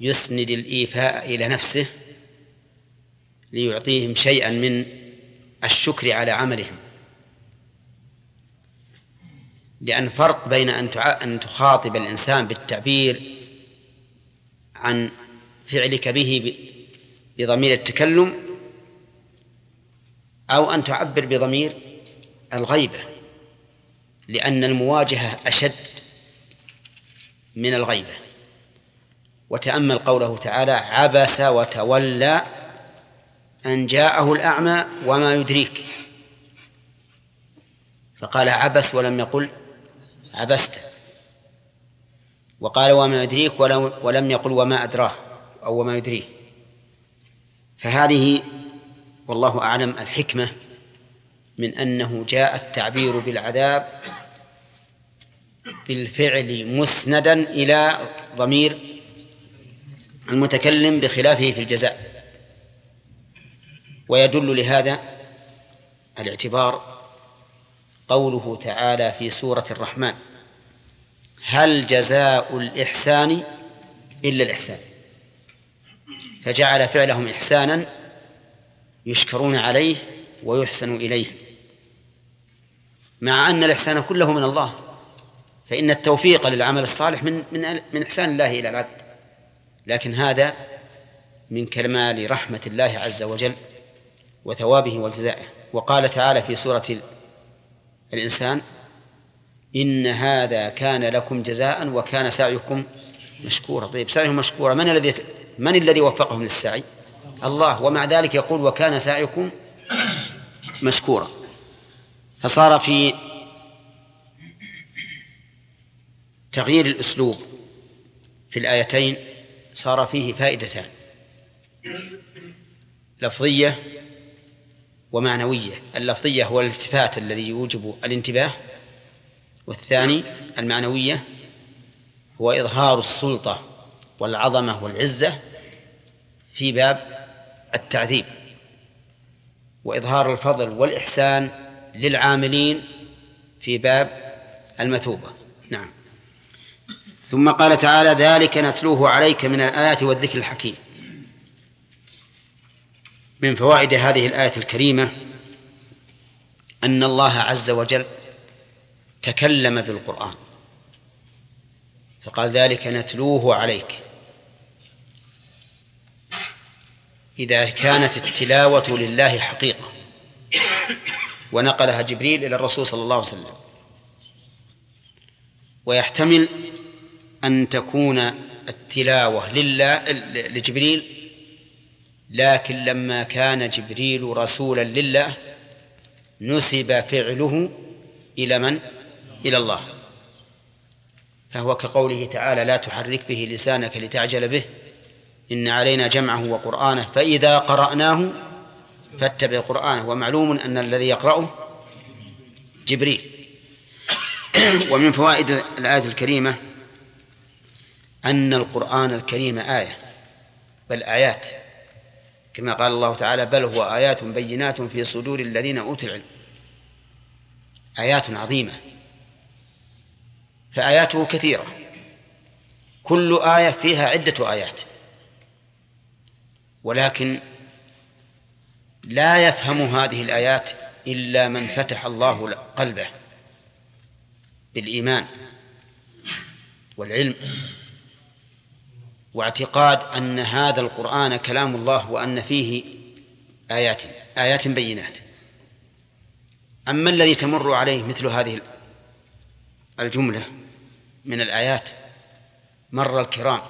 يسند الإيفاء إلى نفسه ليعطيهم شيئا من الشكر على عملهم. لأن فرق بين أن أن تخاطب الإنسان بالتعبير عن فعلك به بضمير التكلم أو أن تعبر بضمير الغيبة. لأن المواجهة أشد من الغيبة. وتأمل قوله تعالى عبس وتولى أن جاءه الأعمى وما يدريك. فقال عبس ولم يقل عبست. وقال وما يدريك ولم يقل وما أدراه أو وما يدريه. فهذه والله أعلم الحكمة من أنه جاء التعبير بالعذاب بالفعل مسندا إلى ضمير المتكلم بخلافه في الجزاء. ويدل لهذا الاعتبار قوله تعالى في سورة الرحمن هل جزاء الإحسان إلا الإحسان؟ فجعل فعلهم إحسانا يشكرون عليه ويحسن إليه. مع أن الإحسان كله من الله فإن التوفيق للعمل الصالح من من من إحسان الله إلى العبد. لكن هذا من كمال رحمة الله عز وجل وثوابه وجزائه وقال تعالى في سورة الإنسان إن هذا كان لكم جزاء وكان سعيكم مشكورا. طيب سعيهم مشكورا. من الذي من الذي وفقهم للسعي؟ الله. ومع ذلك يقول وكان سعيكم مشكورا. فصار في تغيير الأسلوب في الآيتين صار فيه فائدتان. لفظية ومعنوية. اللفظية هو الالتفات الذي يوجب الانتباه. والثاني المعنوية هو إظهار السلطة والعظمة والعزة في باب التعذيب. وإظهار الفضل والإحسان للعاملين في باب المثوبة. نعم. ثم قال تعالى ذلك نتلوه عليك من الآيات والذكر الحكيم. من فوائد هذه الآية الكريمة أن الله عز وجل تكلم بالقرآن فقال ذلك نتلوه عليك. إذا كانت التلاوة لله حقيقة ونقلها جبريل إلى الرسول صلى الله عليه وسلم. ويحتمل أن تكون التلاوة لله لجبريل لكن لما كان جبريل رسولا لله نسب فعله إلى من؟ إلى الله. فهو كقوله تعالى لا تحرك به لسانك لتعجل به إن علينا جمعه وقرآنه فإذا قرأناه فاتبع قرآنه. ومعلوم أن الذي يقرأه جبريل. <clears throat> ومن فوائد الآية الكريمة أن القرآن الكريم آية بل آيات. كما قال الله تعالى بل هو آيات بينات في صدور الذين أوتوا العلم. آيات عظيمة. فآياته كثيرة. كل آية فيها عدة آيات. ولكن لا يفهم هذه الآيات إلا من فتح الله قلبه بالإيمان والعلم. واعتقاد أن هذا القرآن كلام الله وأن فيه آيات آيات بينات. أما الذي تمر عليه مثل هذه الجملة من الآيات مر الكرام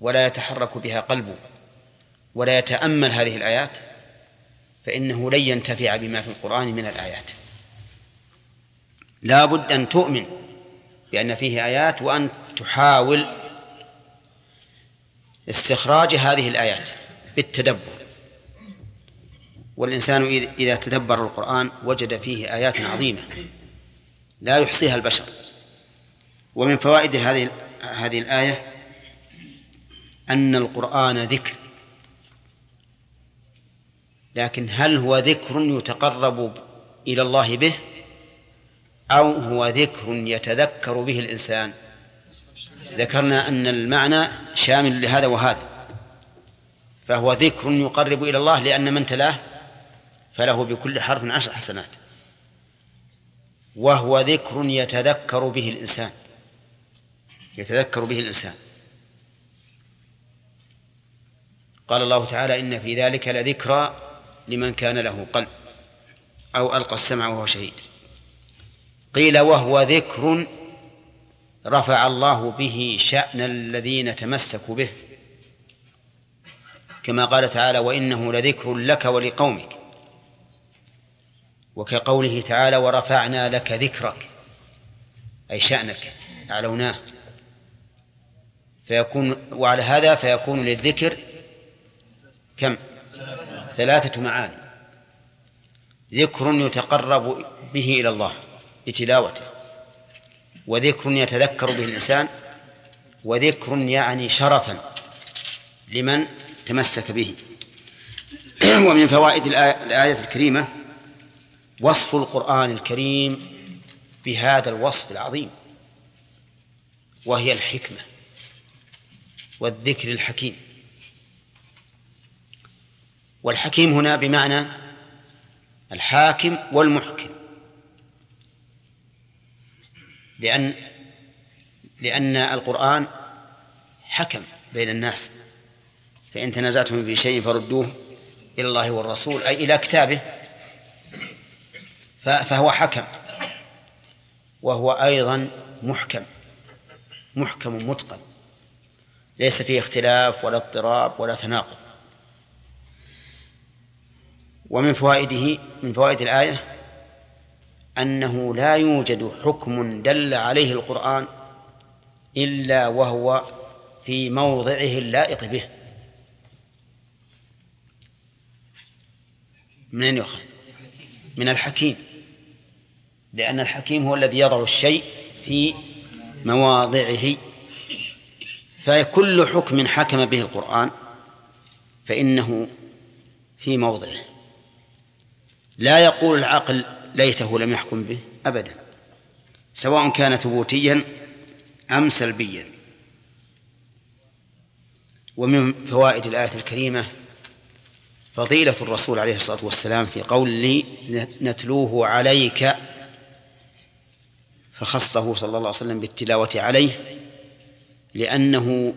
ولا يتحرك بها قلبه ولا يتأمل هذه الآيات فإنه لن ينتفع بما في القرآن من الآيات. لا بد أن تؤمن بأن فيه آيات وأن تحاول استخراج هذه الآيات بالتدبر. والإنسان إذا تدبر القرآن وجد فيه آيات عظيمة لا يحصيها البشر. ومن فوائد هذه هذه الآية أن القرآن ذكر. لكن هل هو ذكر يتقرب إلى الله به؟ أو هو ذكر يتذكر به الإنسان؟ ذكرنا أن المعنى شامل لهذا وهذا فهو ذكر يقرب إلى الله لأن من تلاه فله بكل حرف عشر حسنات وهو ذكر يتذكر به الإنسان يتذكر به الإنسان. قال الله تعالى إن في ذلك لذكرى لمن كان له قلب أو ألقى السمع وهو شهيد. قيل وهو ذكر رفع الله به شأن الذين تمسكوا به. كما قال تعالى وإنه لذكر لك ولقومك. وكقوله تعالى ورفعنا لك ذكرك. أي شأنك. أعلوناه. فيكون وعلى هذا فيكون للذكر كم؟ ثلاثة معاني. ذكر يتقرب به إلى الله بتلاوته. وذكر يتذكر به الإنسان وذكر يعني شرفا لمن تمسك به. <clears throat> ومن فوائد الآية الكريمة وصف القرآن الكريم بهذا الوصف العظيم وهي الحكمة والذكر الحكيم. والحكيم هنا بمعنى الحاكم والمحكم. لأن لأن القرآن حكم بين الناس. فإن تنازعتم في شيء فردوه إلى الله والرسول أي إلى كتابه فهو حكم. وهو أيضا محكم محكم متقن. ليس فيه اختلاف ولا اضطراب ولا تناقض. ومن فوائده من فوائد الآية أنه لا يوجد حكم دل عليه القرآن إلا وهو في موضعه اللائق به. من أين يؤخذ؟ من الحكيم. لأن الحكيم هو الذي يضع الشيء في مواضعه. فكل حكم حكم به القرآن فإنه في موضعه. لا يقول العقل ليته لم يحكم به أبدا سواء كان ثبوتيا أم سلبيا. ومن فوائد الآية الكريمة فضيلة الرسول عليه الصلاة والسلام في قول نتلوه عليك فخصه صلى الله عليه وسلم بالتلاوة عليه لأنه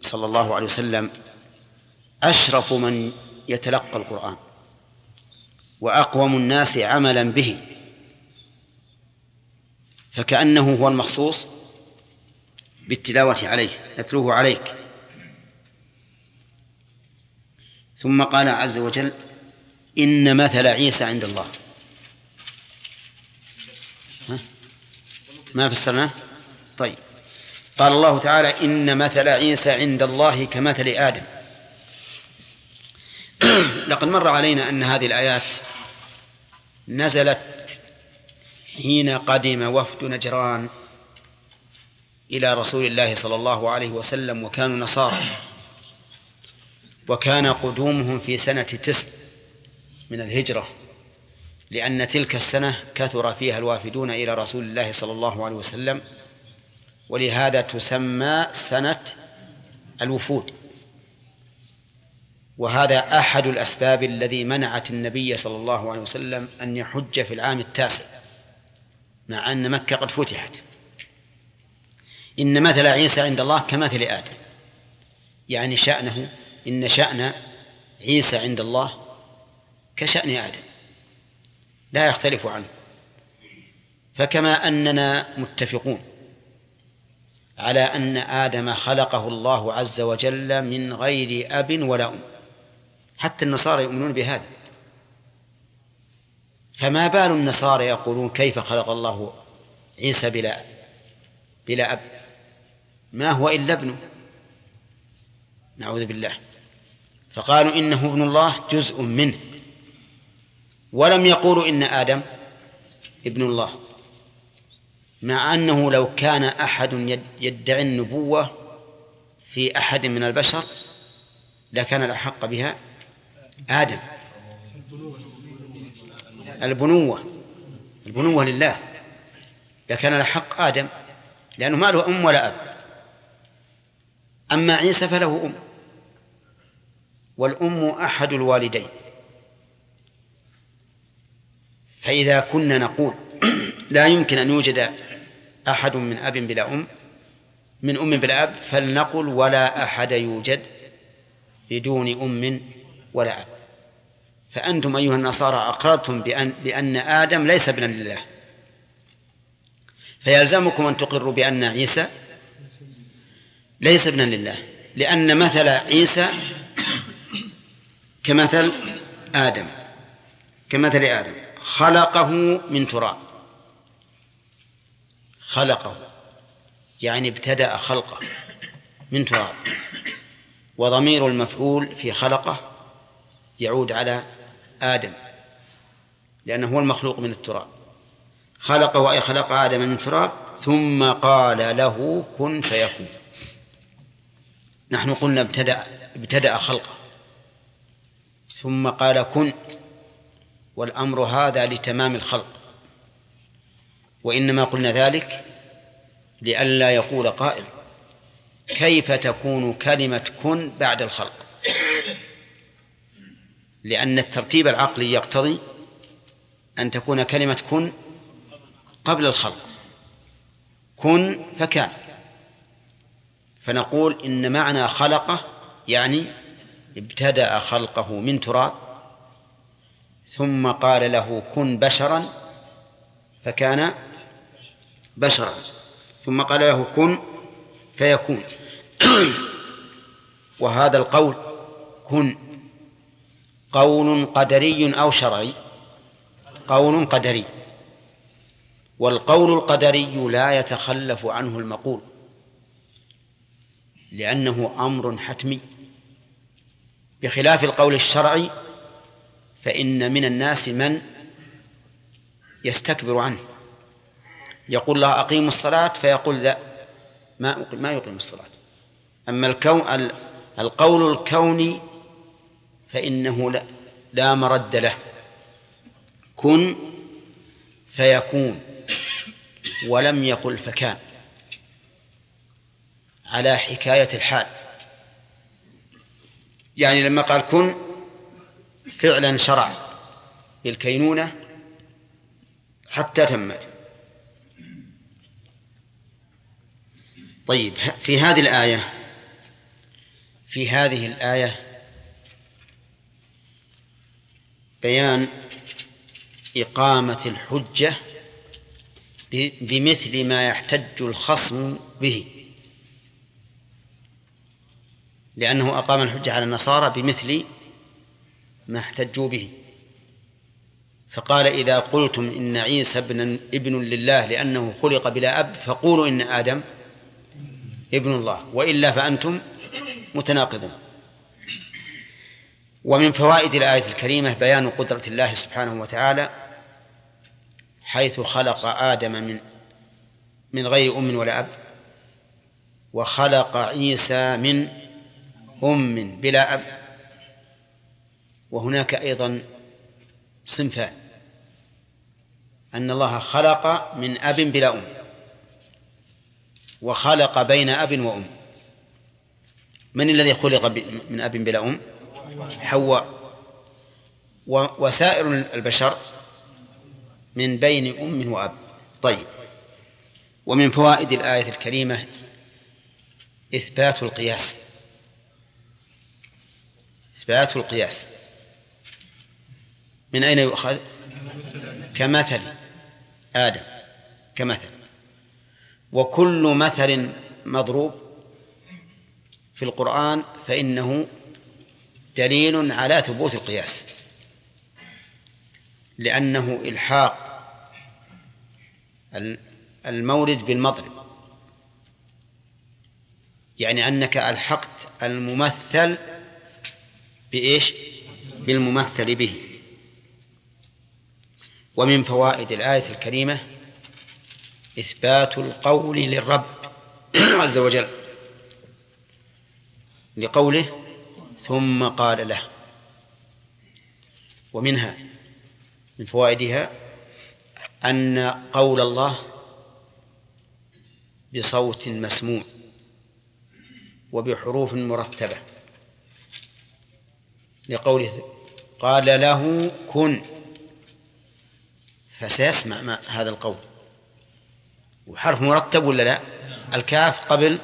صلى الله عليه وسلم أشرف من يتلقى القرآن. وأقوم الناس عملا به. فكأنه هو المخصوص بالتلاوة عليه نتلوه عليك. ثم قال عز وجل إن مثل عيسى عند الله. ها؟ ما فسرناه؟ طيب. قال الله تعالى إن مثل عيسى عند الله كمثل آدم. <clears throat> لقد مر علينا أن هذه الآيات نزلت حين قدم وفد نجران إلى رسول الله صلى الله عليه وسلم وكانوا نصارى وكان قدومهم في سنة تسع من الهجرة لأن تلك السنة كثر فيها الوافدون إلى رسول الله صلى الله عليه وسلم ولهذا تسمى سنة الوفود. وهذا أحد الأسباب الذي منعت النبي صلى الله عليه وسلم أن يحج في العام التاسع مع أن مكة قد فتحت. إن مثل عيسى عند الله كمثل آدم. يعني شأنه إن شأن عيسى عند الله كشأن آدم. لا يختلف عنه. فكما أننا متفقون على أن آدم خلقه الله عز وجل من غير أب ولا أم. حتى النصارى يؤمنون بهذا. فما بال النصارى يقولون كيف خلق الله عيسى بلا بلا أب؟ ما هو إلا ابنه نعوذ بالله. فقالوا إنه ابن الله جزء منه. ولم يقولوا إن آدم ابن الله. مع أنه لو كان أحد يدعي النبوة في أحد من البشر لكان الأحق بها آدم البنوة. البنوة لله. لكان الحق آدم لأنه ما له أم ولا أب. أما عيسى فله أم. والأم أحد الوالدين. فإذا كنا نقول <clears throat> لا يمكن أن يوجد أحد من أب بلا أم من أم بلا أب فلنقل ولا أحد يوجد بدون أم ولا أب فأنتم أيها النصارى أقررتم بأن, بأن آدم ليس ابنا لله. فيلزمكم أن تقروا بأن عيسى ليس ابنا لله. لأن مثل عيسى كمثل آدم. كمثل آدم. خلقه من تراب. خلقه. يعني ابتدأ خلقه من تراب. وضمير المفعول في خلقه يعود على آدم لأنه هو المخلوق من التراب. خلقه أي خلق آدم من تراب ثم قال له كن فيكون. نحن قلنا ابتدأ ابتدأ خلقه. ثم قال كن والأمر هذا لتمام الخلق. وإنما قلنا ذلك لئلا يقول قائل كيف تكون كلمة كن بعد الخلق؟ لأن الترتيب العقلي يقتضي أن تكون كلمة كن قبل الخلق. كن فكان. فنقول إن معنى خلقه يعني ابتدأ خلقه من تراب ثم قال له كن بشرا فكان بشرا ثم قال له كن فيكون. <coughs> وهذا القول كن قول قدري أو شرعي. قول قدري. والقول القدري لا يتخلف عنه المقول. لأنه أمر حتمي. بخلاف القول الشرعي فإن من الناس من يستكبر عنه. يقول الله أقيموا الصلاة فيقول لا. ما ما يقيم الصلاة. أما الكون القول الكوني فإنه لا, لا مرد له. كن فيكون ولم يقل فكان. على حكاية الحال. يعني لما قال كن فعلا شرع بالكينونة حتى تمت. طيب في هذه الآية في هذه الآية بيان إقامة الحجة بمثل ما يحتج الخصم به. لأنه أقام الحجة على النصارى بمثل ما احتجوا به. فقال إذا قلتم إن عيسى ابن ابن لله لأنه خلق بلا أب فقولوا إن آدم ابن الله. وإلا فأنتم متناقضون. ومن فوائد الآية الكريمة بيان قدرة الله سبحانه وتعالى حيث خلق آدم من من غير أم ولا أب وخلق عيسى من أم بلا أب وهناك أيضا صنفان أن الله خلق من أب بلا أم وخلق بين أب وأم. من الذي خلق من أب بلا أم؟ حواء. وسائر البشر من بين أم وأب. طيب. ومن فوائد الآية الكريمة إثبات القياس. إثبات القياس. من أين يؤخذ؟ كمثل. آدم. كمثل. وكل مثل مضروب في القرآن فإنه دليل على ثبوت القياس. لأنه إلحاق المورد بالمضرب. يعني أنك ألحقت الممثل بإيش؟ بالممثل به. ومن فوائد الآية الكريمة إثبات القول للرب <clears throat> عز وجل. لقوله ثم قال له ومنها من فوائدها أن قول الله بصوت مسموع وبحروف مرتبة. لقوله قال له كن فسيسمع ما هذا القول. وحرف مرتب ولا لا؟ الكاف قبل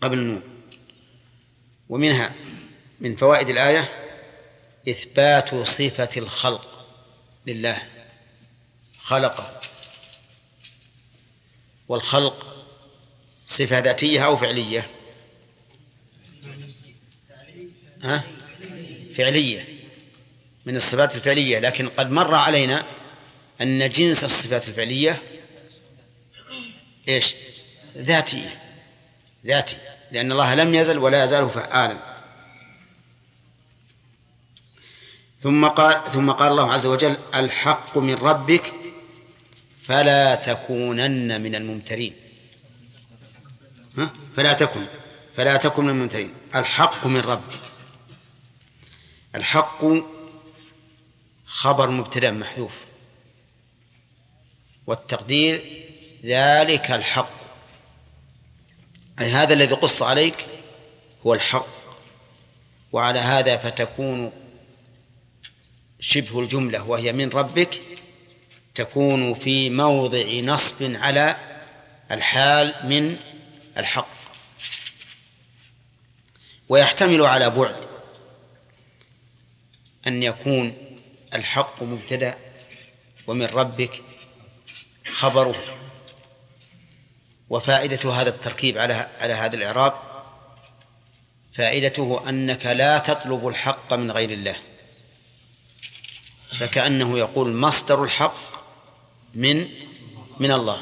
قبل النون. ومنها من فوائد الآية إثبات صفة الخلق لله. خلق. والخلق صفة ذاتية أو فعلية؟ ها؟ فعلية. من الصفات الفعلية. لكن قد مر علينا أن جنس الصفات الفعلية إيش؟ ذاتية. ذاتي. لأن الله لم يزل ولا يزال فعالا. ثم قال ثم قال الله عز وجل الحق من ربك فلا تكونن من الممترين. ها؟ فلا تكن فلا تكن من الممترين. الحق من ربك. الحق خبر مبتدأ محذوف. والتقدير ذلك الحق. أي هذا الذي قص عليك هو الحق وعلى هذا فتكون شبه الجملة وهي من ربك تكون في موضع نصب على الحال من الحق. ويحتمل على بعد أن يكون الحق مبتدأ ومن ربك خبره. وفائدة هذا التركيب على على هذا الإعراب فائدته أنك لا تطلب الحق من غير الله. فكأنه يقول مصدر الحق من من الله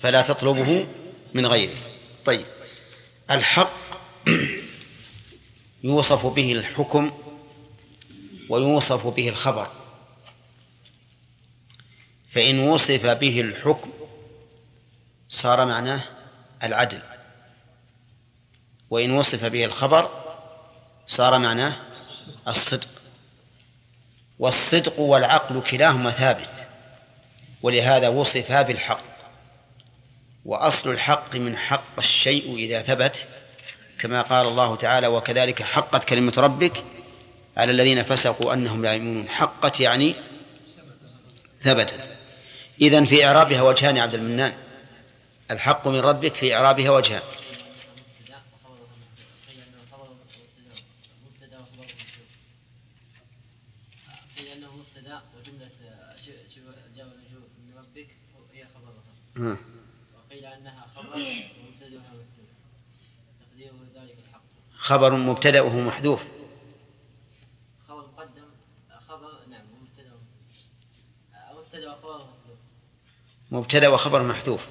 فلا تطلبه من غيره. طيب الحق <clears throat> يوصف به الحكم ويوصف به الخبر. فإن وصف به الحكم صار معناه العدل. وإن وصف به الخبر صار معناه الصدق. والصدق والعقل كلاهما ثابت ولهذا وصفا بالحق. وأصل الحق من حق الشيء إذا ثبت كما قال الله تعالى وكذلك حقت كلمة ربك على الذين فسقوا أنهم لا يؤمنون. حقت يعني ثبتت. إذن في إعرابها وجهان عبد المنان. الحق من ربك في إعرابها وجهان وقيل انها خبر ومبتدأها محذوف ذلك الحق خبر مبتدأه محذوف خبر مقدم خبر نعم مبتدأ مبتدأ وخبر محذوف. مبتدأ وخبر محذوف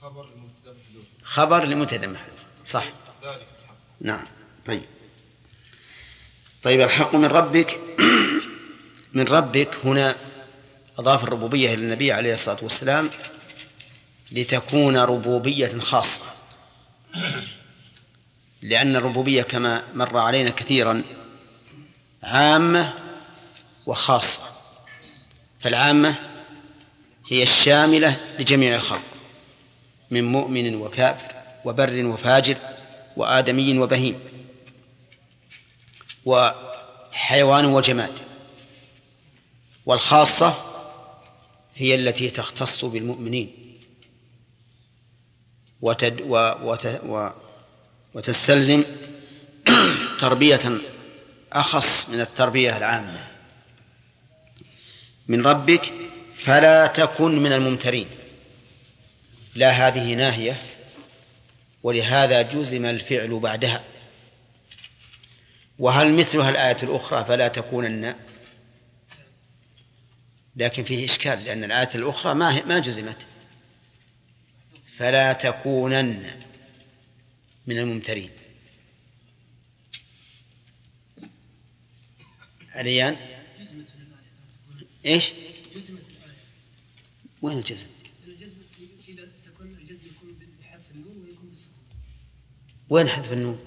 خبر لمبتدأ محذوف خبر لمبتدأ محذوف صح. نعم. طيب. طيب الحق من ربك <clears throat> من ربك هنا أضاف الربوبية إلى النبي عليه الصلاة والسلام لتكون ربوبية خاصة. <clears throat> لأن الربوبية كما مر علينا كثيرا عامة وخاصة. فالعامة هي الشاملة لجميع الخلق. من مؤمن وكافر وبر وفاجر وآدمي وبهيم وحيوان وجماد. والخاصة هي التي تختص بالمؤمنين. وتد و وت و وتستلزم <coughs> تربية أخص من التربية العامة. من ربك فلا تكن من الممترين. لا هذه ناهية ولهذا جزم الفعل بعدها. وهل مثلها الآية الأخرى فلا تكونن؟ لكن فيه إشكال لأن الآية الأخرى ما ما جزمت. فلا تكونن من الممترين. عليان؟ إيش؟ وين الجزم؟ الجزم في تكون الجزم يكون بحذف النون ويكون بالسكون وين حذف النون؟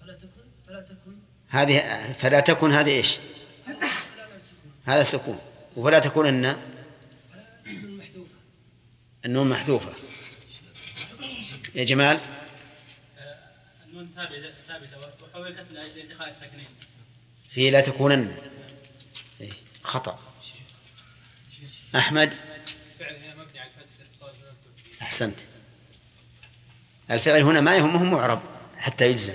فلا تكن فلا تكن هذه فلا تكن هذه إيش؟ هذا سكون. ولا تكونن النون محذوفة. يا جمال؟ النون ثابتة وحولت لالتقاء الساكنين. في لا تكونن. إيه، خطأ. أحمد؟ أحسنت. الفعل هنا ما يهمه معرب حتى يجزم.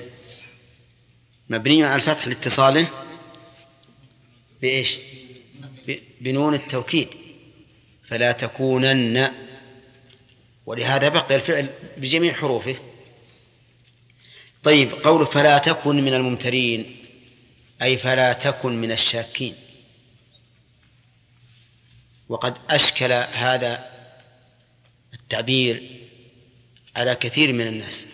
مبني على الفتح لاتصاله بإيش؟ بنون التوكيد. فلا تكونن. ولهذا بقي الفعل بجميع حروفه. طيب قول فلا تكن من الممترين أي فلا تكن من الشاكين. وقد أشكل هذا التعبير على كثير من الناس.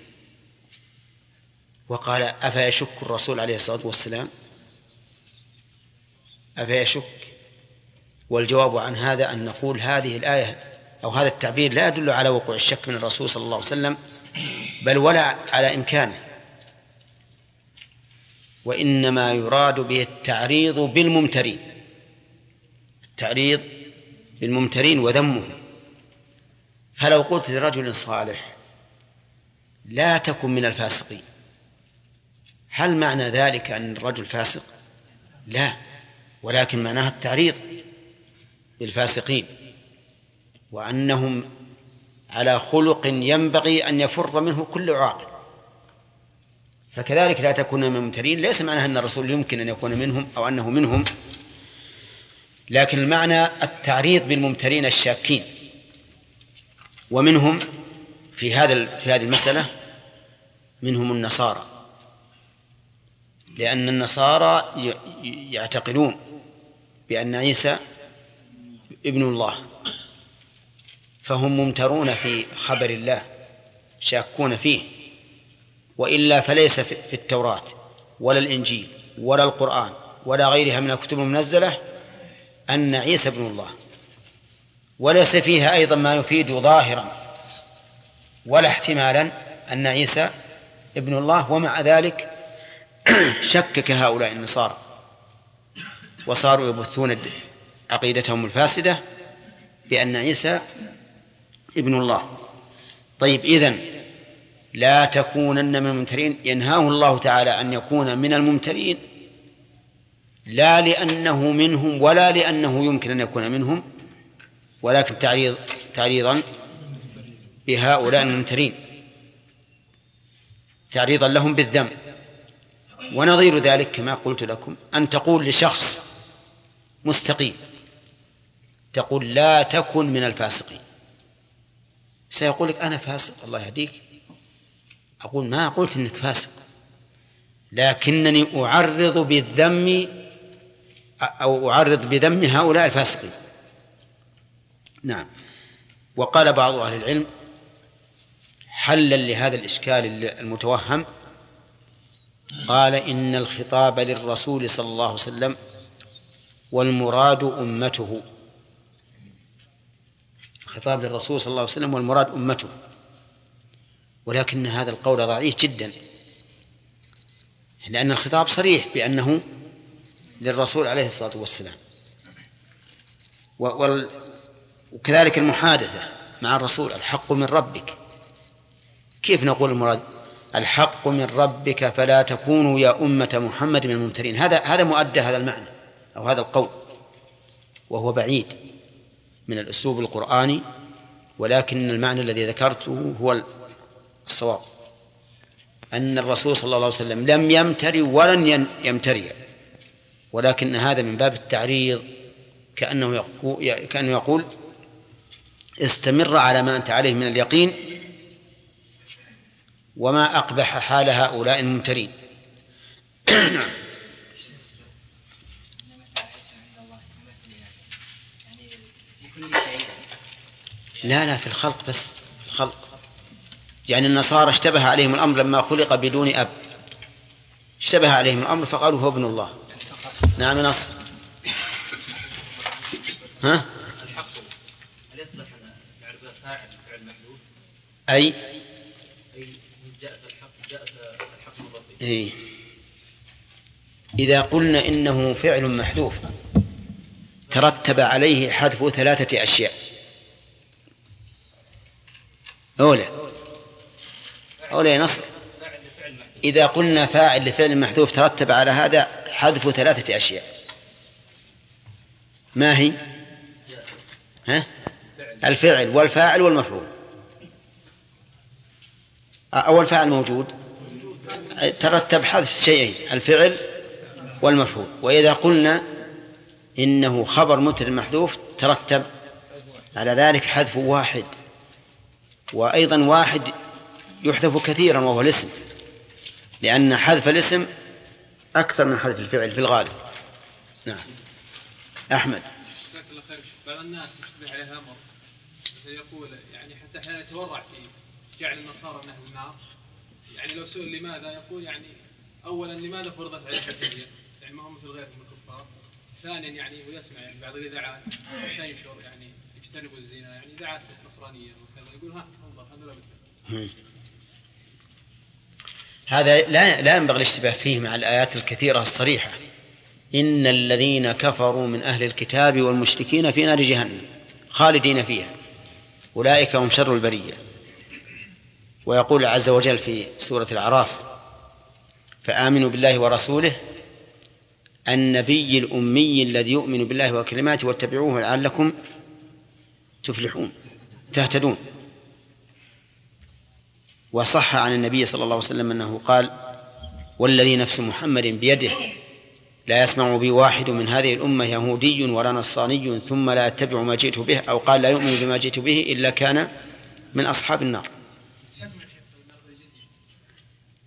وقال أفيشك الرسول عليه الصلاة والسلام؟ أفيشك والجواب عن هذا أن نقول هذه الآية أو هذا التعبير لا يدل على وقوع الشك من الرسول صلى الله عليه وسلم بل ولا على إمكانه. وإنما يراد به التعريض بالممترين. التعريض بالممترين وذمهم. فلو قلت لرجل صالح لا تكن من الفاسقين هل معنى ذلك أن الرجل فاسق؟ لا ولكن معناها التعريض بالفاسقين وأنهم على خلق ينبغي أن يفر منه كل عاقل فكذلك لا تكون من الممترين ليس معناها أن الرسول يمكن أن يكون منهم أو أنه منهم لكن المعنى التعريض بالممترين الشاكين ومنهم في هذا في هذه المسألة منهم النصارى. لأن النصارى يعتقدون بأن عيسى ابن الله. فهم ممترون في خبر الله شاكون فيه. وإلا فليس في التوراة ولا الإنجيل ولا القرآن ولا غيرها من الكتب المنزلة أن عيسى ابن الله. وليس فيها أيضا ما يفيد ظاهرا. ولا احتمالا أن عيسى ابن الله ومع ذلك <clears throat> شكك هؤلاء النصارى وصاروا يبثون عقيدتهم الفاسدة بأن عيسى ابن الله. طيب إذن لا تكونن من الممترين. ينهاه الله تعالى أن يكون من الممترين لا لأنه منهم ولا لأنه يمكن أن يكون منهم ولكن تعريض تعريضا بهؤلاء الممترين تعريضا لهم بالذنب. ونظير ذلك كما قلت لكم أن تقول لشخص مستقيم تقول لا تكن من الفاسقين. سيقول لك أنا فاسق الله يهديك. أقول ما قلت إنك فاسق لكنني أعرض بالذم أو أعرض بذم هؤلاء الفاسقين. نعم. وقال بعض أهل العلم حلا لهذا الإشكال المتوهم؟ قال إن الخطاب للرسول صلى الله عليه وسلم والمراد أمته. خطاب للرسول صلى الله عليه وسلم والمراد أمته. ولكن هذا القول ضعيف جدا. لأن الخطاب صريح بأنه للرسول عليه الصلاة والسلام. وكذلك المحادثة مع الرسول الحق من ربك. كيف نقول المراد؟ الحق من ربك فلا تكونوا يا أمة محمد من الممترين. هذا هذا مؤدى هذا المعنى أو هذا القول. وهو بعيد من الأسلوب القرآني ولكن المعنى الذي ذكرته هو الصواب. أن الرسول صلى الله عليه وسلم لم يمتري ولن يمتري ولكن هذا من باب التعريض كأنه يقول, كأنه يقول استمر على ما أنت عليه من اليقين وما أقبح حال هؤلاء الممترين نعم لا لا في الخلق بس في الخلق. يعني النصارى اشتبه عليهم الأمر لما خلق بدون أب. اشتبه عليهم الأمر فقالوا هو ابن الله. نعم نص ها؟ الحق هل يصلح ان نعرف فاعل فعل محذوف اي اي جاء الحق جاء إذا قلنا إنه فعل محذوف ترتب عليه حذف ثلاثة أشياء. أولى أولى نص إذا قلنا فاعل لفعل محذوف ترتب على هذا حذف ثلاثة أشياء. ما هي؟ ها؟ الفعل والفاعل والمفعول. أول فاعل موجود. ترتب حذف شيئين الفعل والمفعول. وإذا قلنا إنه خبر مبتدأ محذوف ترتب على ذلك حذف واحد. وأيضا واحد يحذف كثيرا وهو الاسم لأن حذف الاسم أكثر من حذف الفعل في الغالب. نعم. أحمد. جزاك الله خير. بعض الناس يشتبه عليها أمر يقول يعني حتى أحيانا يتورع في جعل النصارى من أهل النار. يعني لو سئل لماذا يقول يعني أولا لماذا فرضت عليه الجزية يعني ما هم مثل غيرهم من الكفار ثانيا يعني هو يسمع يعني بعض الإذاعات تنشر يعني اجتنبوا الزنا يعني إذاعات نصرانية وكذا يقول ها انظر هذا لا هذا لا لا ينبغي الاشتباه فيه مع الآيات الكثيرة الصريحة. إن الذين كفروا من أهل الكتاب والمشركين في نار جهنم خالدين فيها. أولئك هم شر البرية. ويقول عز وجل في سورة الأعراف فآمنوا بالله ورسوله النبي الأمي الذي يؤمن بالله وكلماته واتبعوه لعلكم تفلحون تهتدون. وصح عن النبي صلى الله عليه وسلم أنه قال والذي نفس محمد بيده لا يسمع بي واحد من هذه الأمة يهودي ولا نصراني ثم لا يتبع ما جئت به أو قال لا يؤمن بما جئت به إلا كان من أصحاب النار.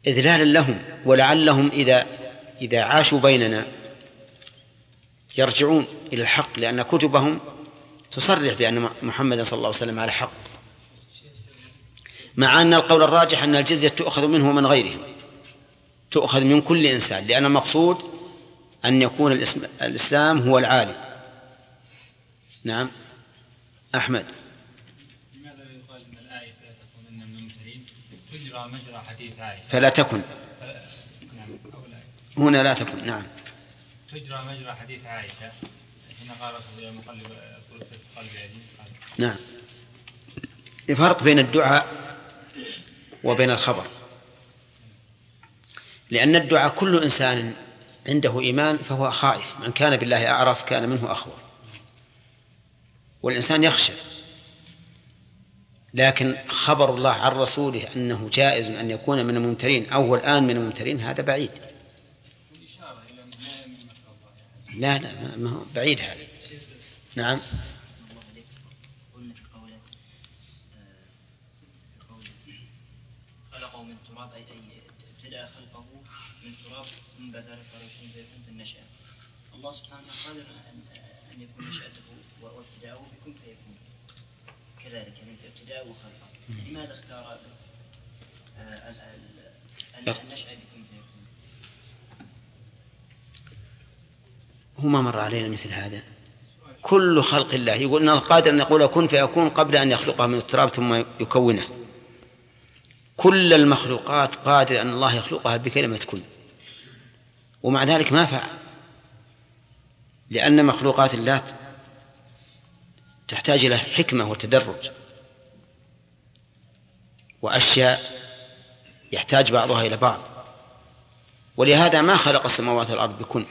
إذلالا لهم ولعلهم إذا إذا عاشوا بيننا يرجعون إلى الحق لأن كتبهم تصرح بأن محمدا صلى الله عليه وسلم على حق. مع أن القول الراجح أن الجزية تؤخذ منه ومن غيرهم تؤخذ من كل إنسان لأن المقصود أن يكون الإسلام هو العالي نعم. أحمد لماذا يقال ان الايه فلا تكن من الممترين تجرى مجرى حديث عائشه فلا تكن. نعم. هنا لا تكن. نعم. تجرى مجرى حديث عائشة. هنا قالت يا مقلب قلبي نعم. فرق بين الدعاء وبين الخبر. لأن الدعاء كل إنسان عنده إيمان فهو خائف. من كان بالله أعرف كان منه أخوف والإنسان يخشى. لكن خبر الله عن رسوله أنه جائز أن يكون من الممترين أو هو الآن من الممترين هذا بعيد. لا لا ما- هو بعيد هذا. نعم. الله عليك قلنا في قوله آه، في قوله خلقه من تراب أي أي ابتدأ خلقه من تراب ثم بعد ذلك قال كن فيكون في النشأة الله سبحانه وتعالى قادر أن أن يكون نشأته و- وابتداؤه بكن فيكون كذلك يعني ابتداء وخلقه لماذا اختار بس آه، ال- ال- ال- النشأة بكن فيكون هو ما مر علينا مثل هذا. كل خلق الله يقول إن القادر أن يقول كن فيكون قبل أن يخلقه من التراب ثم يكونه. كل المخلوقات قادر أن الله يخلقها بكلمة كن. ومع ذلك ما فعل. لأن مخلوقات الله تحتاج إلى حكمة وتدرج. وأشياء يحتاج بعضها إلى بعض. ولهذا ما خلق السماوات والأرض بكن.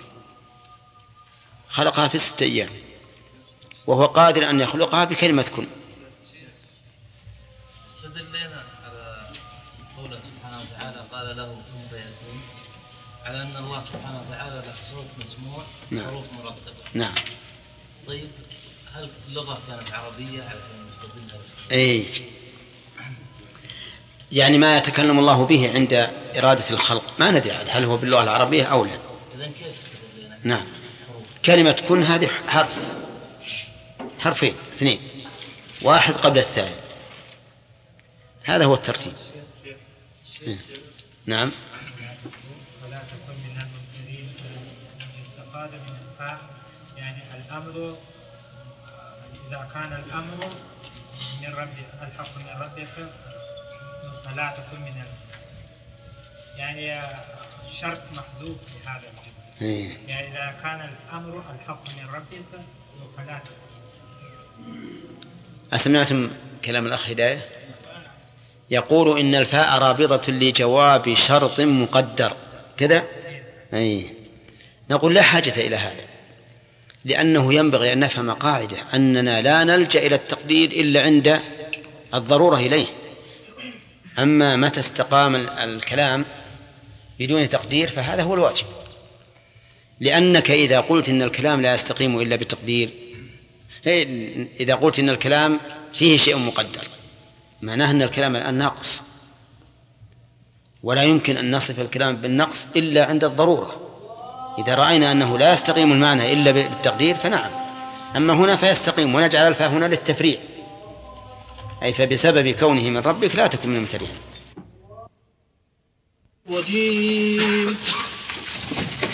خلقها في ستة أيام. وهو قادر أن يخلقها بكلمة كن. على قوله سبحانه وتعالى قال له كن فيكون على أن الله سبحانه وتعالى له صوت مسموع نعم. حروف مرتبة. نعم. طيب هل اللغة كانت عربية؟ علشان نستدلها؟ أي يعني ما يتكلم الله به عند إرادة الخلق. ما ندري هل هو باللغة العربية أو لا. اذا كيف استدلينا؟ نعم. كلمة كن هذه حرف. حرفين اثنين. واحد قبل الثاني. هذا هو الترتيب. نعم. ولا تكن من استفاد من يعني الأمر إذا كان الأمر من ربك الحق من ربك فلا تكن من. يعني شرط محذوف في هذا إيه. يعني إذا كان الأمر الحق من ربك فلا. أسمعتم كلام الأخ هداية؟ يقول إن الفاء رابطة لجواب شرط مقدر. كذا؟ أي نقول لا حاجة إلى هذا لأنه ينبغي أن نفهم قاعدة أننا لا نلجأ إلى التقدير إلا عند الضرورة إليه. أما متى استقام ال- الكلام بدون تقدير فهذا هو الواجب. لأنك إذا قلت إن الكلام لا يستقيم إلا بتقدير هي- إذا قلت إن الكلام فيه شيء مقدر معناه أن الكلام الآن ناقص. ولا يمكن أن نصف الكلام بالنقص إلا عند الضرورة. إذا رأينا أنه لا يستقيم المعنى إلا بالتقدير فنعم. أما هنا فيستقيم ونجعل الفاء هنا للتفريع. أي فبسبب كونه من ربك لا تكن من رجيم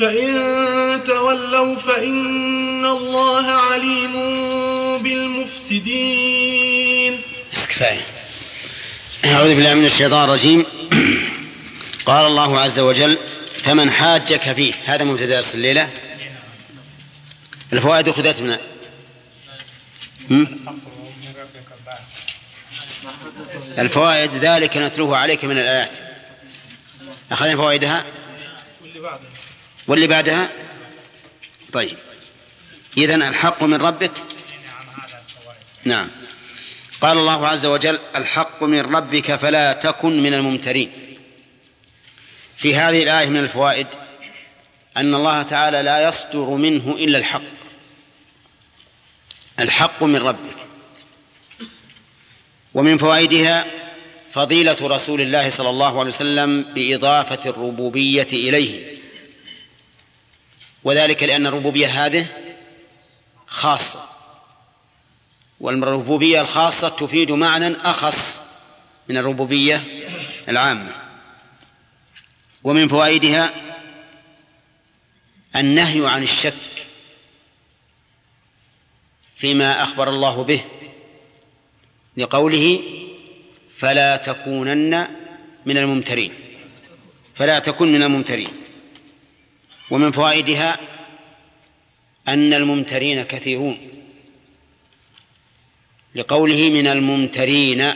فإن تولوا فإن الله عليم بالمفسدين. كفاية. أعوذ بالله من الشيطان الرجيم. <clears throat> قال الله عز وجل فمن حاجك فيه. هذا مبتدأ درس الليلة. الفوائد أخذت من؟ الفوائد ذلك نتلوه عليك من الآيات. أخذنا فوائدها؟ واللي بعده واللي بعدها؟ طيب. إذا الحق من ربك. نعم. قال الله عز وجل الحق من ربك فلا تكن من الممترين. في هذه الآية من الفوائد أن الله تعالى لا يصدر منه إلا الحق. الحق من ربك. ومن فوائدها فضيلة رسول الله صلى الله عليه وسلم بإضافة الربوبية إليه. وذلك لأن الربوبية هذه خاصة والربوبية الخاصة تفيد معنى أخص من الربوبية العامة. ومن فوائدها النهي عن الشك فيما أخبر الله به لقوله فلا تكونن من الممترين فلا تكن من الممترين. ومن فوائدها أن الممترين كثيرون. لقوله من الممترين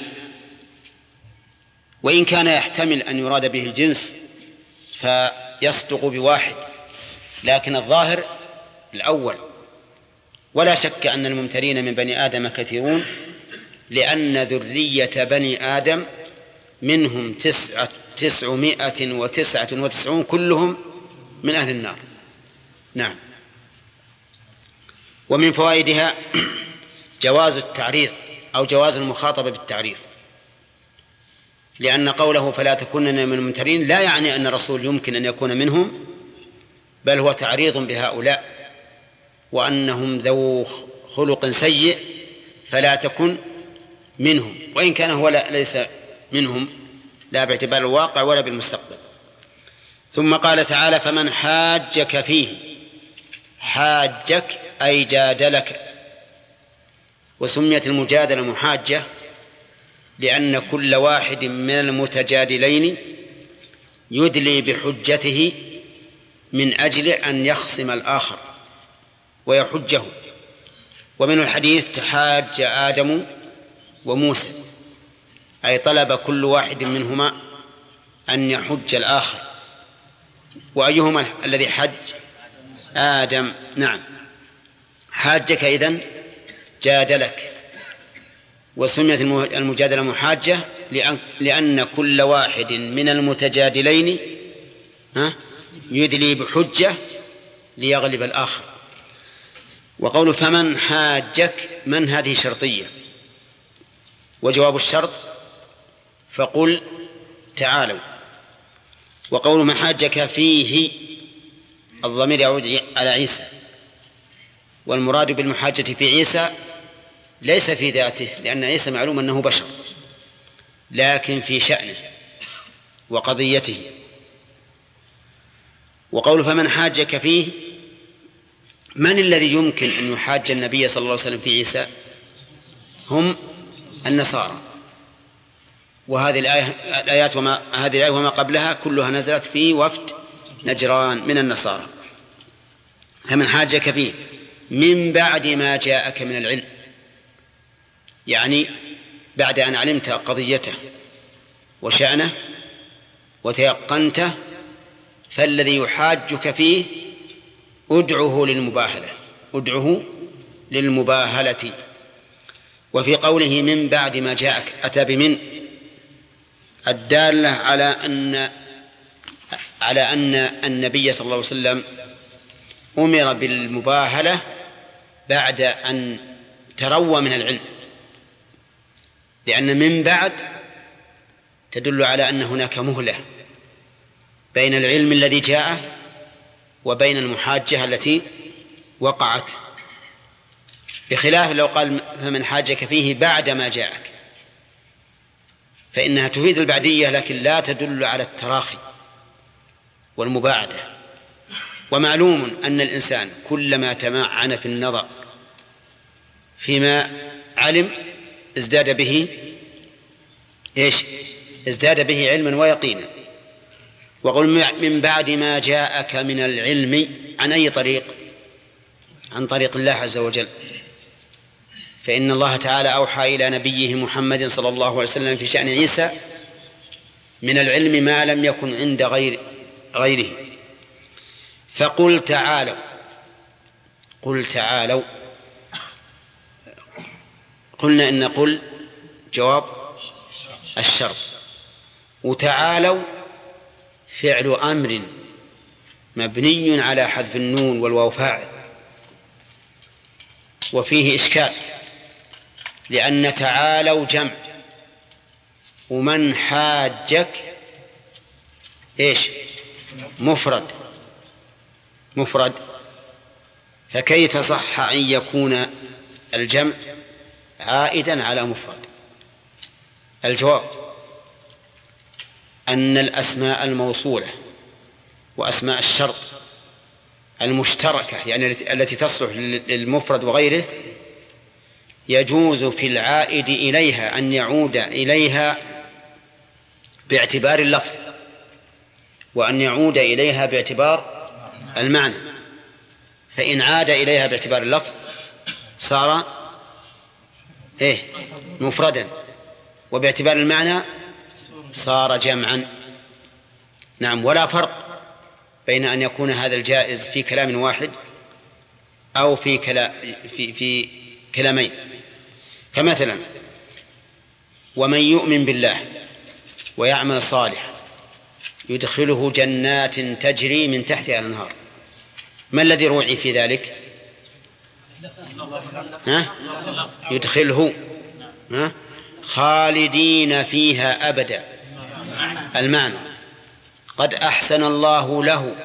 وإن كان يحتمل أن يراد به الجنس فيصدق بواحد لكن الظاهر الأول. ولا شك أن الممترين من بني آدم كثيرون لأن ذرية بني آدم منهم تسعة تسعمائة وتسعة وتسعون كلهم من أهل النار. نعم. ومن فوائدها جواز التعريض أو جواز المخاطبة بالتعريض. لأن قوله فلا تكونن من الممترين لا يعني أن الرسول يمكن أن يكون منهم بل هو تعريض بهؤلاء. وأنهم ذو خلق سيء فلا تكن منهم. وإن كان هو ليس منهم لا باعتبار الواقع ولا بالمستقبل. ثم قال تعالى فمن حاجك فيه حاجك أي جادلك. وسميت المجادلة محاجة لأن كل واحد من المتجادلين يدلي بحجته من أجل أن يخصم الآخر ويحجه. ومن الحديث تحاج آدم وموسى أي طلب كل واحد منهما أن يحج الآخر. وأيهما الذي حج؟ آدم. نعم. حاجك إذن جادلك وسميت المجادلة محاجة لأن, كل واحد من المتجادلين يدلي بحجة ليغلب الآخر. وقول فمن حاجك من هذه شرطية وجواب الشرط فقل تعالوا. وقول من حاجك فيه الضمير يعود على عيسى. والمراد بالمحاجة في عيسى ليس في ذاته لأن عيسى معلوم أنه بشر لكن في شأنه وقضيته. وقول فمن حاجك فيه من الذي يمكن أن يحاج النبي صلى الله عليه وسلم في عيسى؟ هم النصارى. وهذه الآية الآيات وما هذه الآية وما قبلها كلها نزلت في وفد نجران من النصارى. فمن حاجك فيه. من بعد ما جاءك من العلم. يعني بعد أن علمت قضيته وشأنه وتيقنته فالذي يحاجك فيه ادعه للمباهلة. ادعه للمباهلة. وفي قوله من بعد ما جاءك أتى بمن؟ الدالة على أن على أن النبي صلى الله عليه وسلم أمر بالمباهلة بعد أن تروى من العلم. لأن من بعد تدل على أن هناك مهلة بين العلم الذي جاء وبين المحاجة التي وقعت. بخلاف لو قال فمن حاجك فيه بعد ما جاءك. فإنها تفيد البعدية لكن لا تدل على التراخي والمباعدة. ومعلوم أن الإنسان كلما تمعن في النظر فيما علم ازداد به إيش؟ ازداد به علما ويقينا. وقل من بعد ما جاءك من العلم عن أي طريق؟ عن طريق الله عز وجل. فإن الله تعالى أوحى إلى نبيه محمد صلى الله عليه وسلم في شأن عيسى من العلم ما لم يكن عند غير غيره. فقل تعالوا. قل تعالوا. قلنا إن قل جواب الشرط. وتعالوا فعل أمر مبني على حذف النون والواو فاعل. وفيه إشكال. لأن تعالوا جمع. ومن حاجك إيش؟ مفرد. مفرد. فكيف صح أن يكون الجمع عائدا على مفرد؟ الجواب أن الأسماء الموصولة وأسماء الشرط المشتركة يعني التي تصلح للمفرد وغيره يجوز في العائد إليها أن يعود إليها باعتبار اللفظ وأن يعود إليها باعتبار المعنى. فإن عاد إليها باعتبار اللفظ صار إيه؟ مفردا. وباعتبار المعنى صار جمعا. نعم ولا فرق بين أن يكون هذا الجائز في كلام واحد أو في كلا في في كلامين. فمثلا ومن يؤمن بالله ويعمل صالحا يدخله جنات تجري من تحتها الأنهار. ما الذي روعي في ذلك؟ ها؟ يدخله ها؟ خالدين فيها أبدا. المعنى قد أحسن الله له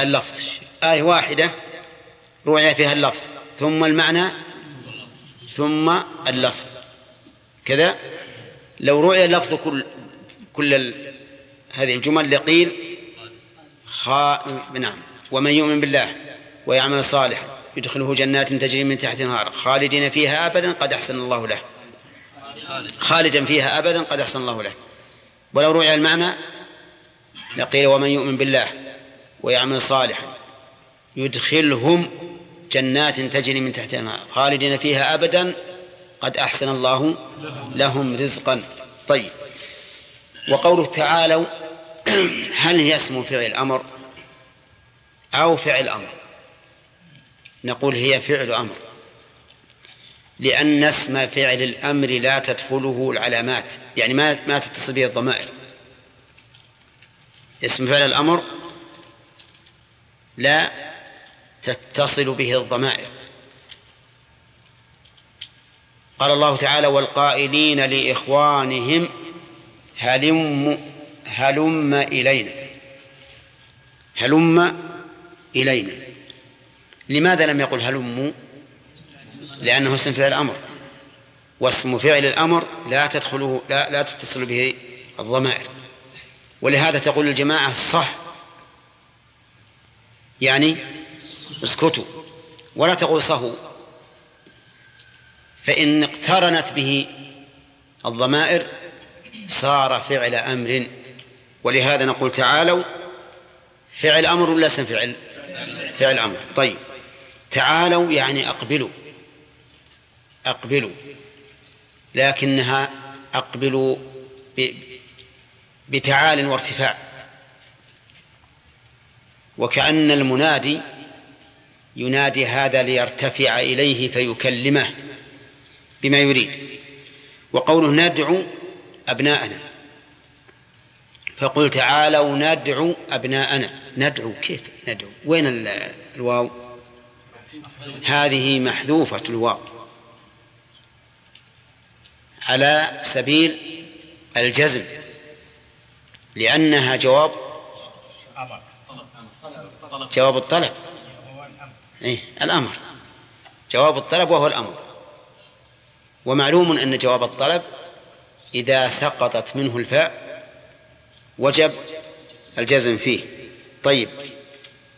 اللفظ. آية واحدة روعي فيها اللفظ. ثم المعنى ثم اللفظ. كذا؟ لو روعي اللفظ كل كل ال... هذه الجمل لقيل خا... نعم. ومن يؤمن بالله ويعمل صالحا يدخله جنات تجري من تحت النهار خالدين فيها أبدا قد أحسن الله له. خالدا فيها أبدا قد أحسن الله له. ولو روعي المعنى لقيل ومن يؤمن بالله ويعمل صالحا يدخلهم جنات تجري من تحتها الانهار خالدين فيها ابدا. قد أحسن الله لهم رزقا. طيب. وقوله تعالوا هل هي اسم فعل أمر أو فعل أمر؟ نقول هي فعل أمر. لأن اسم فعل الأمر لا تدخله العلامات. يعني ما ما تتصل به الضمائر. اسم فعل الأمر لا تتصل به الضمائر. قال الله تعالى والقائلين لإخوانهم هلم هلم إلينا. هلم إلينا. لماذا لم يقل هلم؟ لأنه اسم فعل أمر واسم فعل الأمر لا تدخله لا, لا تتصل به الضمائر. ولهذا تقول الجماعة صح. يعني اسكتوا ولا تقول صهوا فإن اقترنت به الضمائر صار فعل أمر. ولهذا نقول تعالوا فعل أمر ولا اسم فعل؟ فعل أمر. طيب تعالوا يعني أقبلوا أقبلوا لكنها أقبلوا بتعال وارتفاع. وكأن المنادي ينادي هذا ليرتفع إليه فيكلمه بما يريد. وقوله ندعو أبناءنا. فقل تعالوا ندعو أبناءنا. ندعو كيف ندعو؟ وين الواو؟ هذه محذوفة الواو. على سبيل الجزم. لأنها جواب جواب الطلب. إيه الأمر. جواب الطلب وهو الأمر. ومعلوم أن جواب الطلب إذا سقطت منه الفاء وجب الجزم فيه. طيب.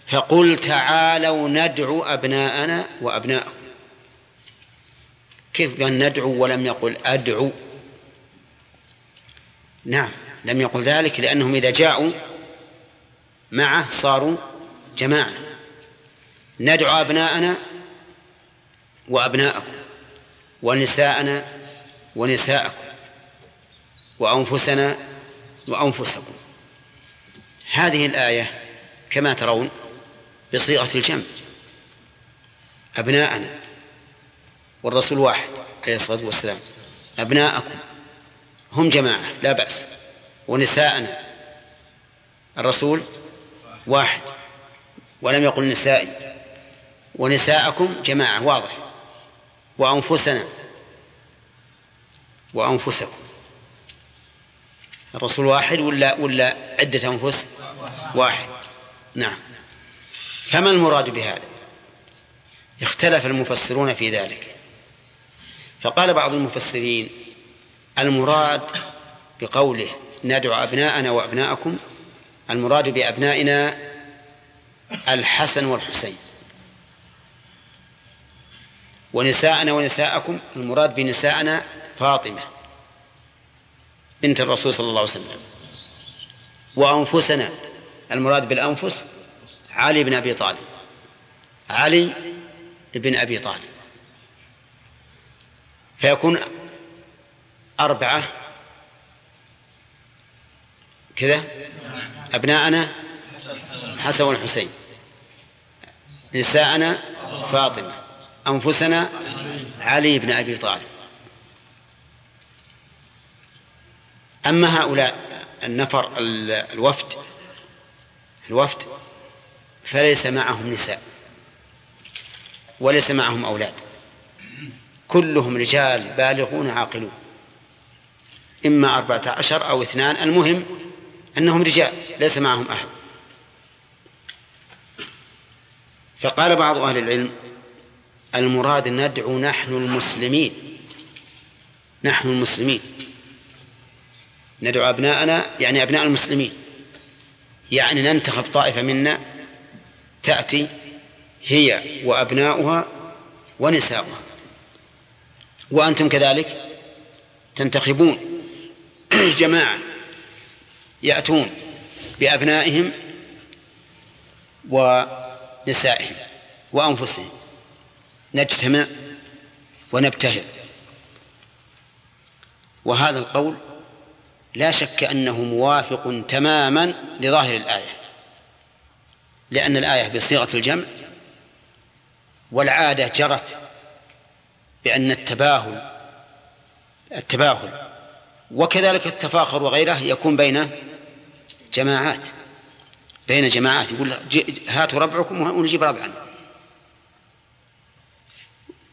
فقل تعالوا ندعو أبناءنا وأبناءكم. كيف قال ندعو ولم يقل أدعو؟ نعم لم يقل ذلك لأنهم إذا جاءوا معه صاروا جماعة. ندعو أبناءنا وأبناءكم ونساءنا ونساءكم وأنفسنا وأنفسكم. هذه الآية كما ترون بصيغة الجمع. أبناءنا والرسول واحد عليه الصلاة والسلام. أبناءكم هم جماعة لا بأس. ونساءنا الرسول واحد. ولم يقل نسائي. ونساءكم جماعة واضح. وأنفسنا. وأنفسكم. الرسول واحد ولا ولا عدة أنفس؟ واحد. نعم. فما المراد بهذا؟ اختلف المفسرون في ذلك. فقال بعض المفسرين المراد بقوله ندعو أبناءنا وأبناءكم المراد بأبنائنا الحسن والحسين. ونساءنا ونساءكم المراد بنساءنا فاطمة بنت الرسول صلى الله عليه وسلم. وأنفسنا المراد بالأنفس علي بن أبي طالب. علي بن أبي طالب. فيكون أربعة كذا أبناءنا حسن والحسين. نساءنا فاطمة. أنفسنا علي بن أبي طالب. أما هؤلاء النفر الوفد الوفد فليس معهم نساء وليس معهم أولاد. كلهم رجال بالغون عاقلون. إما أربعة عشر أو اثنان المهم أنهم رجال ليس معهم أحد. فقال بعض أهل العلم المراد ندعو نحن المسلمين. نحن المسلمين. ندعو أبناءنا يعني أبناء المسلمين. يعني ننتخب طائفة منا تأتي هي وأبناؤها ونساؤها. وأنتم كذلك تنتخبون. <clears throat> جماعة يأتون بأبنائهم ونسائهم وأنفسهم. نجتمع ونبتهل. وهذا القول لا شك أنه موافق تماما لظاهر الآية لأن الآية بصيغة الجمع والعادة جرت بأن التباهل التباهل وكذلك التفاخر وغيره يكون بين جماعات بين جماعات. يقول هاتوا ربعكم ونجيب ربعنا.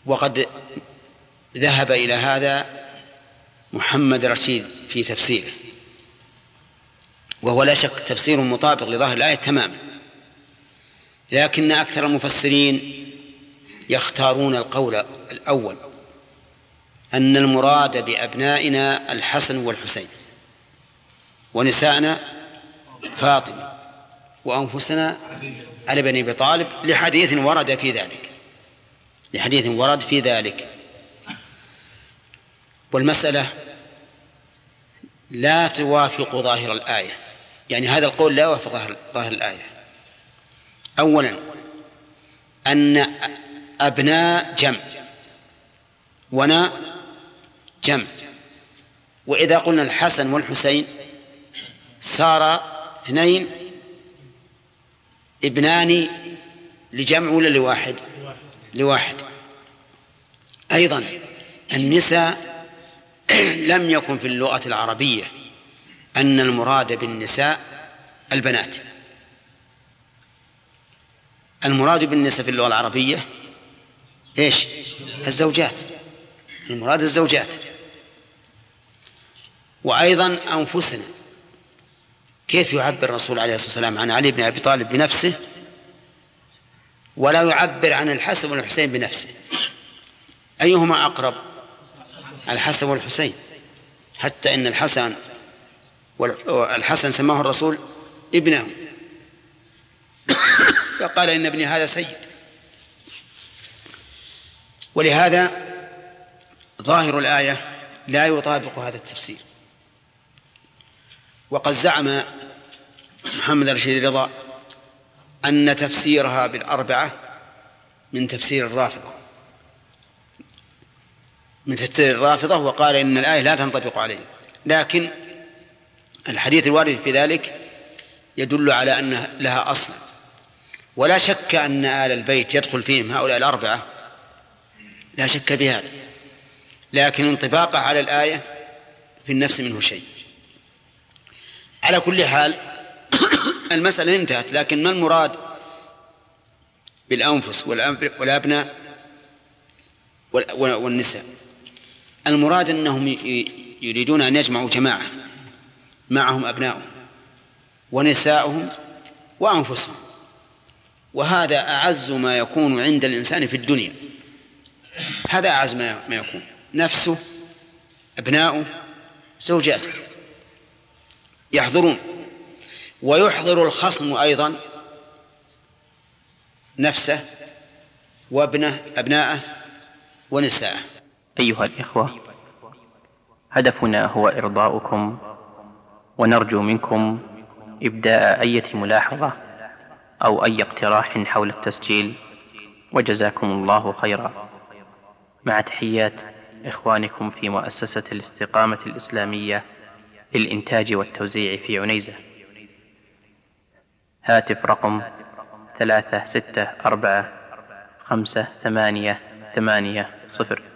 وقد ذهب إلى هذا محمد رشيد في تفسيره وهو لا شك تفسير مطابق لظاهر الآية تماما لكن أكثر المفسرين يختارون القول الأول أن المراد بأبنائنا الحسن والحسين ونسائنا فاطمة وأنفسنا علي بن أبي طالب لحديث ورد في ذلك. لحديث ورد في ذلك. والمسألة لا توافق ظاهر الآية. يعني هذا القول لا يوافق ظاهر, ظاهر الآية. أولا أن أبناء جمع ونا جمع. وإذا قلنا الحسن والحسين صار اثنين ابنان لجمع ولا لواحد؟ لواحد. أيضا النساء <clears throat> لم يكن في اللغة العربية أن المراد بالنساء البنات. المراد بالنساء في اللغة العربية إيش؟ الزوجات. المراد الزوجات. وأيضا أنفسنا. كيف يعبر الرسول عليه الصلاة والسلام عن علي بن أبي طالب بنفسه؟ ولا يعبر عن الحسن والحسين بنفسه. أيهما أقرب؟ الحسن والحسين. حتى إن الحسن والحسن سماه الرسول ابنه <coughs> فقال إن ابني هذا سيد. ولهذا ظاهر الآية لا يطابق هذا التفسير. وقد زعم محمد رشيد رضا أن تفسيرها بالأربعة من تفسير الرافضة. من تفسير الرافضة وقال إن الآية لا تنطبق عليه. لكن الحديث الوارد في ذلك يدل على أن لها أصلا ولا شك أن آل البيت يدخل فيهم هؤلاء الأربعة. لا شك في هذا. لكن انطباقه على الآية في النفس منه شيء. على كل حال <coughs> المسألة انتهت لكن ما المراد بالأنفس والأبناء والنساء؟ المراد أنهم يريدون أن يجمعوا جماعة معهم أبناؤهم ونساؤهم وأنفسهم. وهذا أعز ما يكون عند الإنسان في الدنيا. هذا أعز ما يكون. نفسه أبناؤه زوجاته يحضرون. ويحضر الخصم أيضا نفسه وابنه أبناءه ونساءه أيها الإخوة هدفنا هو إرضاؤكم ونرجو منكم إبداء أية ملاحظة أو أي اقتراح حول التسجيل وجزاكم الله خيرا. مع تحيات إخوانكم في مؤسسة الاستقامة الإسلامية للإنتاج والتوزيع في عنيزة. هاتف رقم ثلاثة ستة أربعة خمسة ثمانية ثمانية صفر.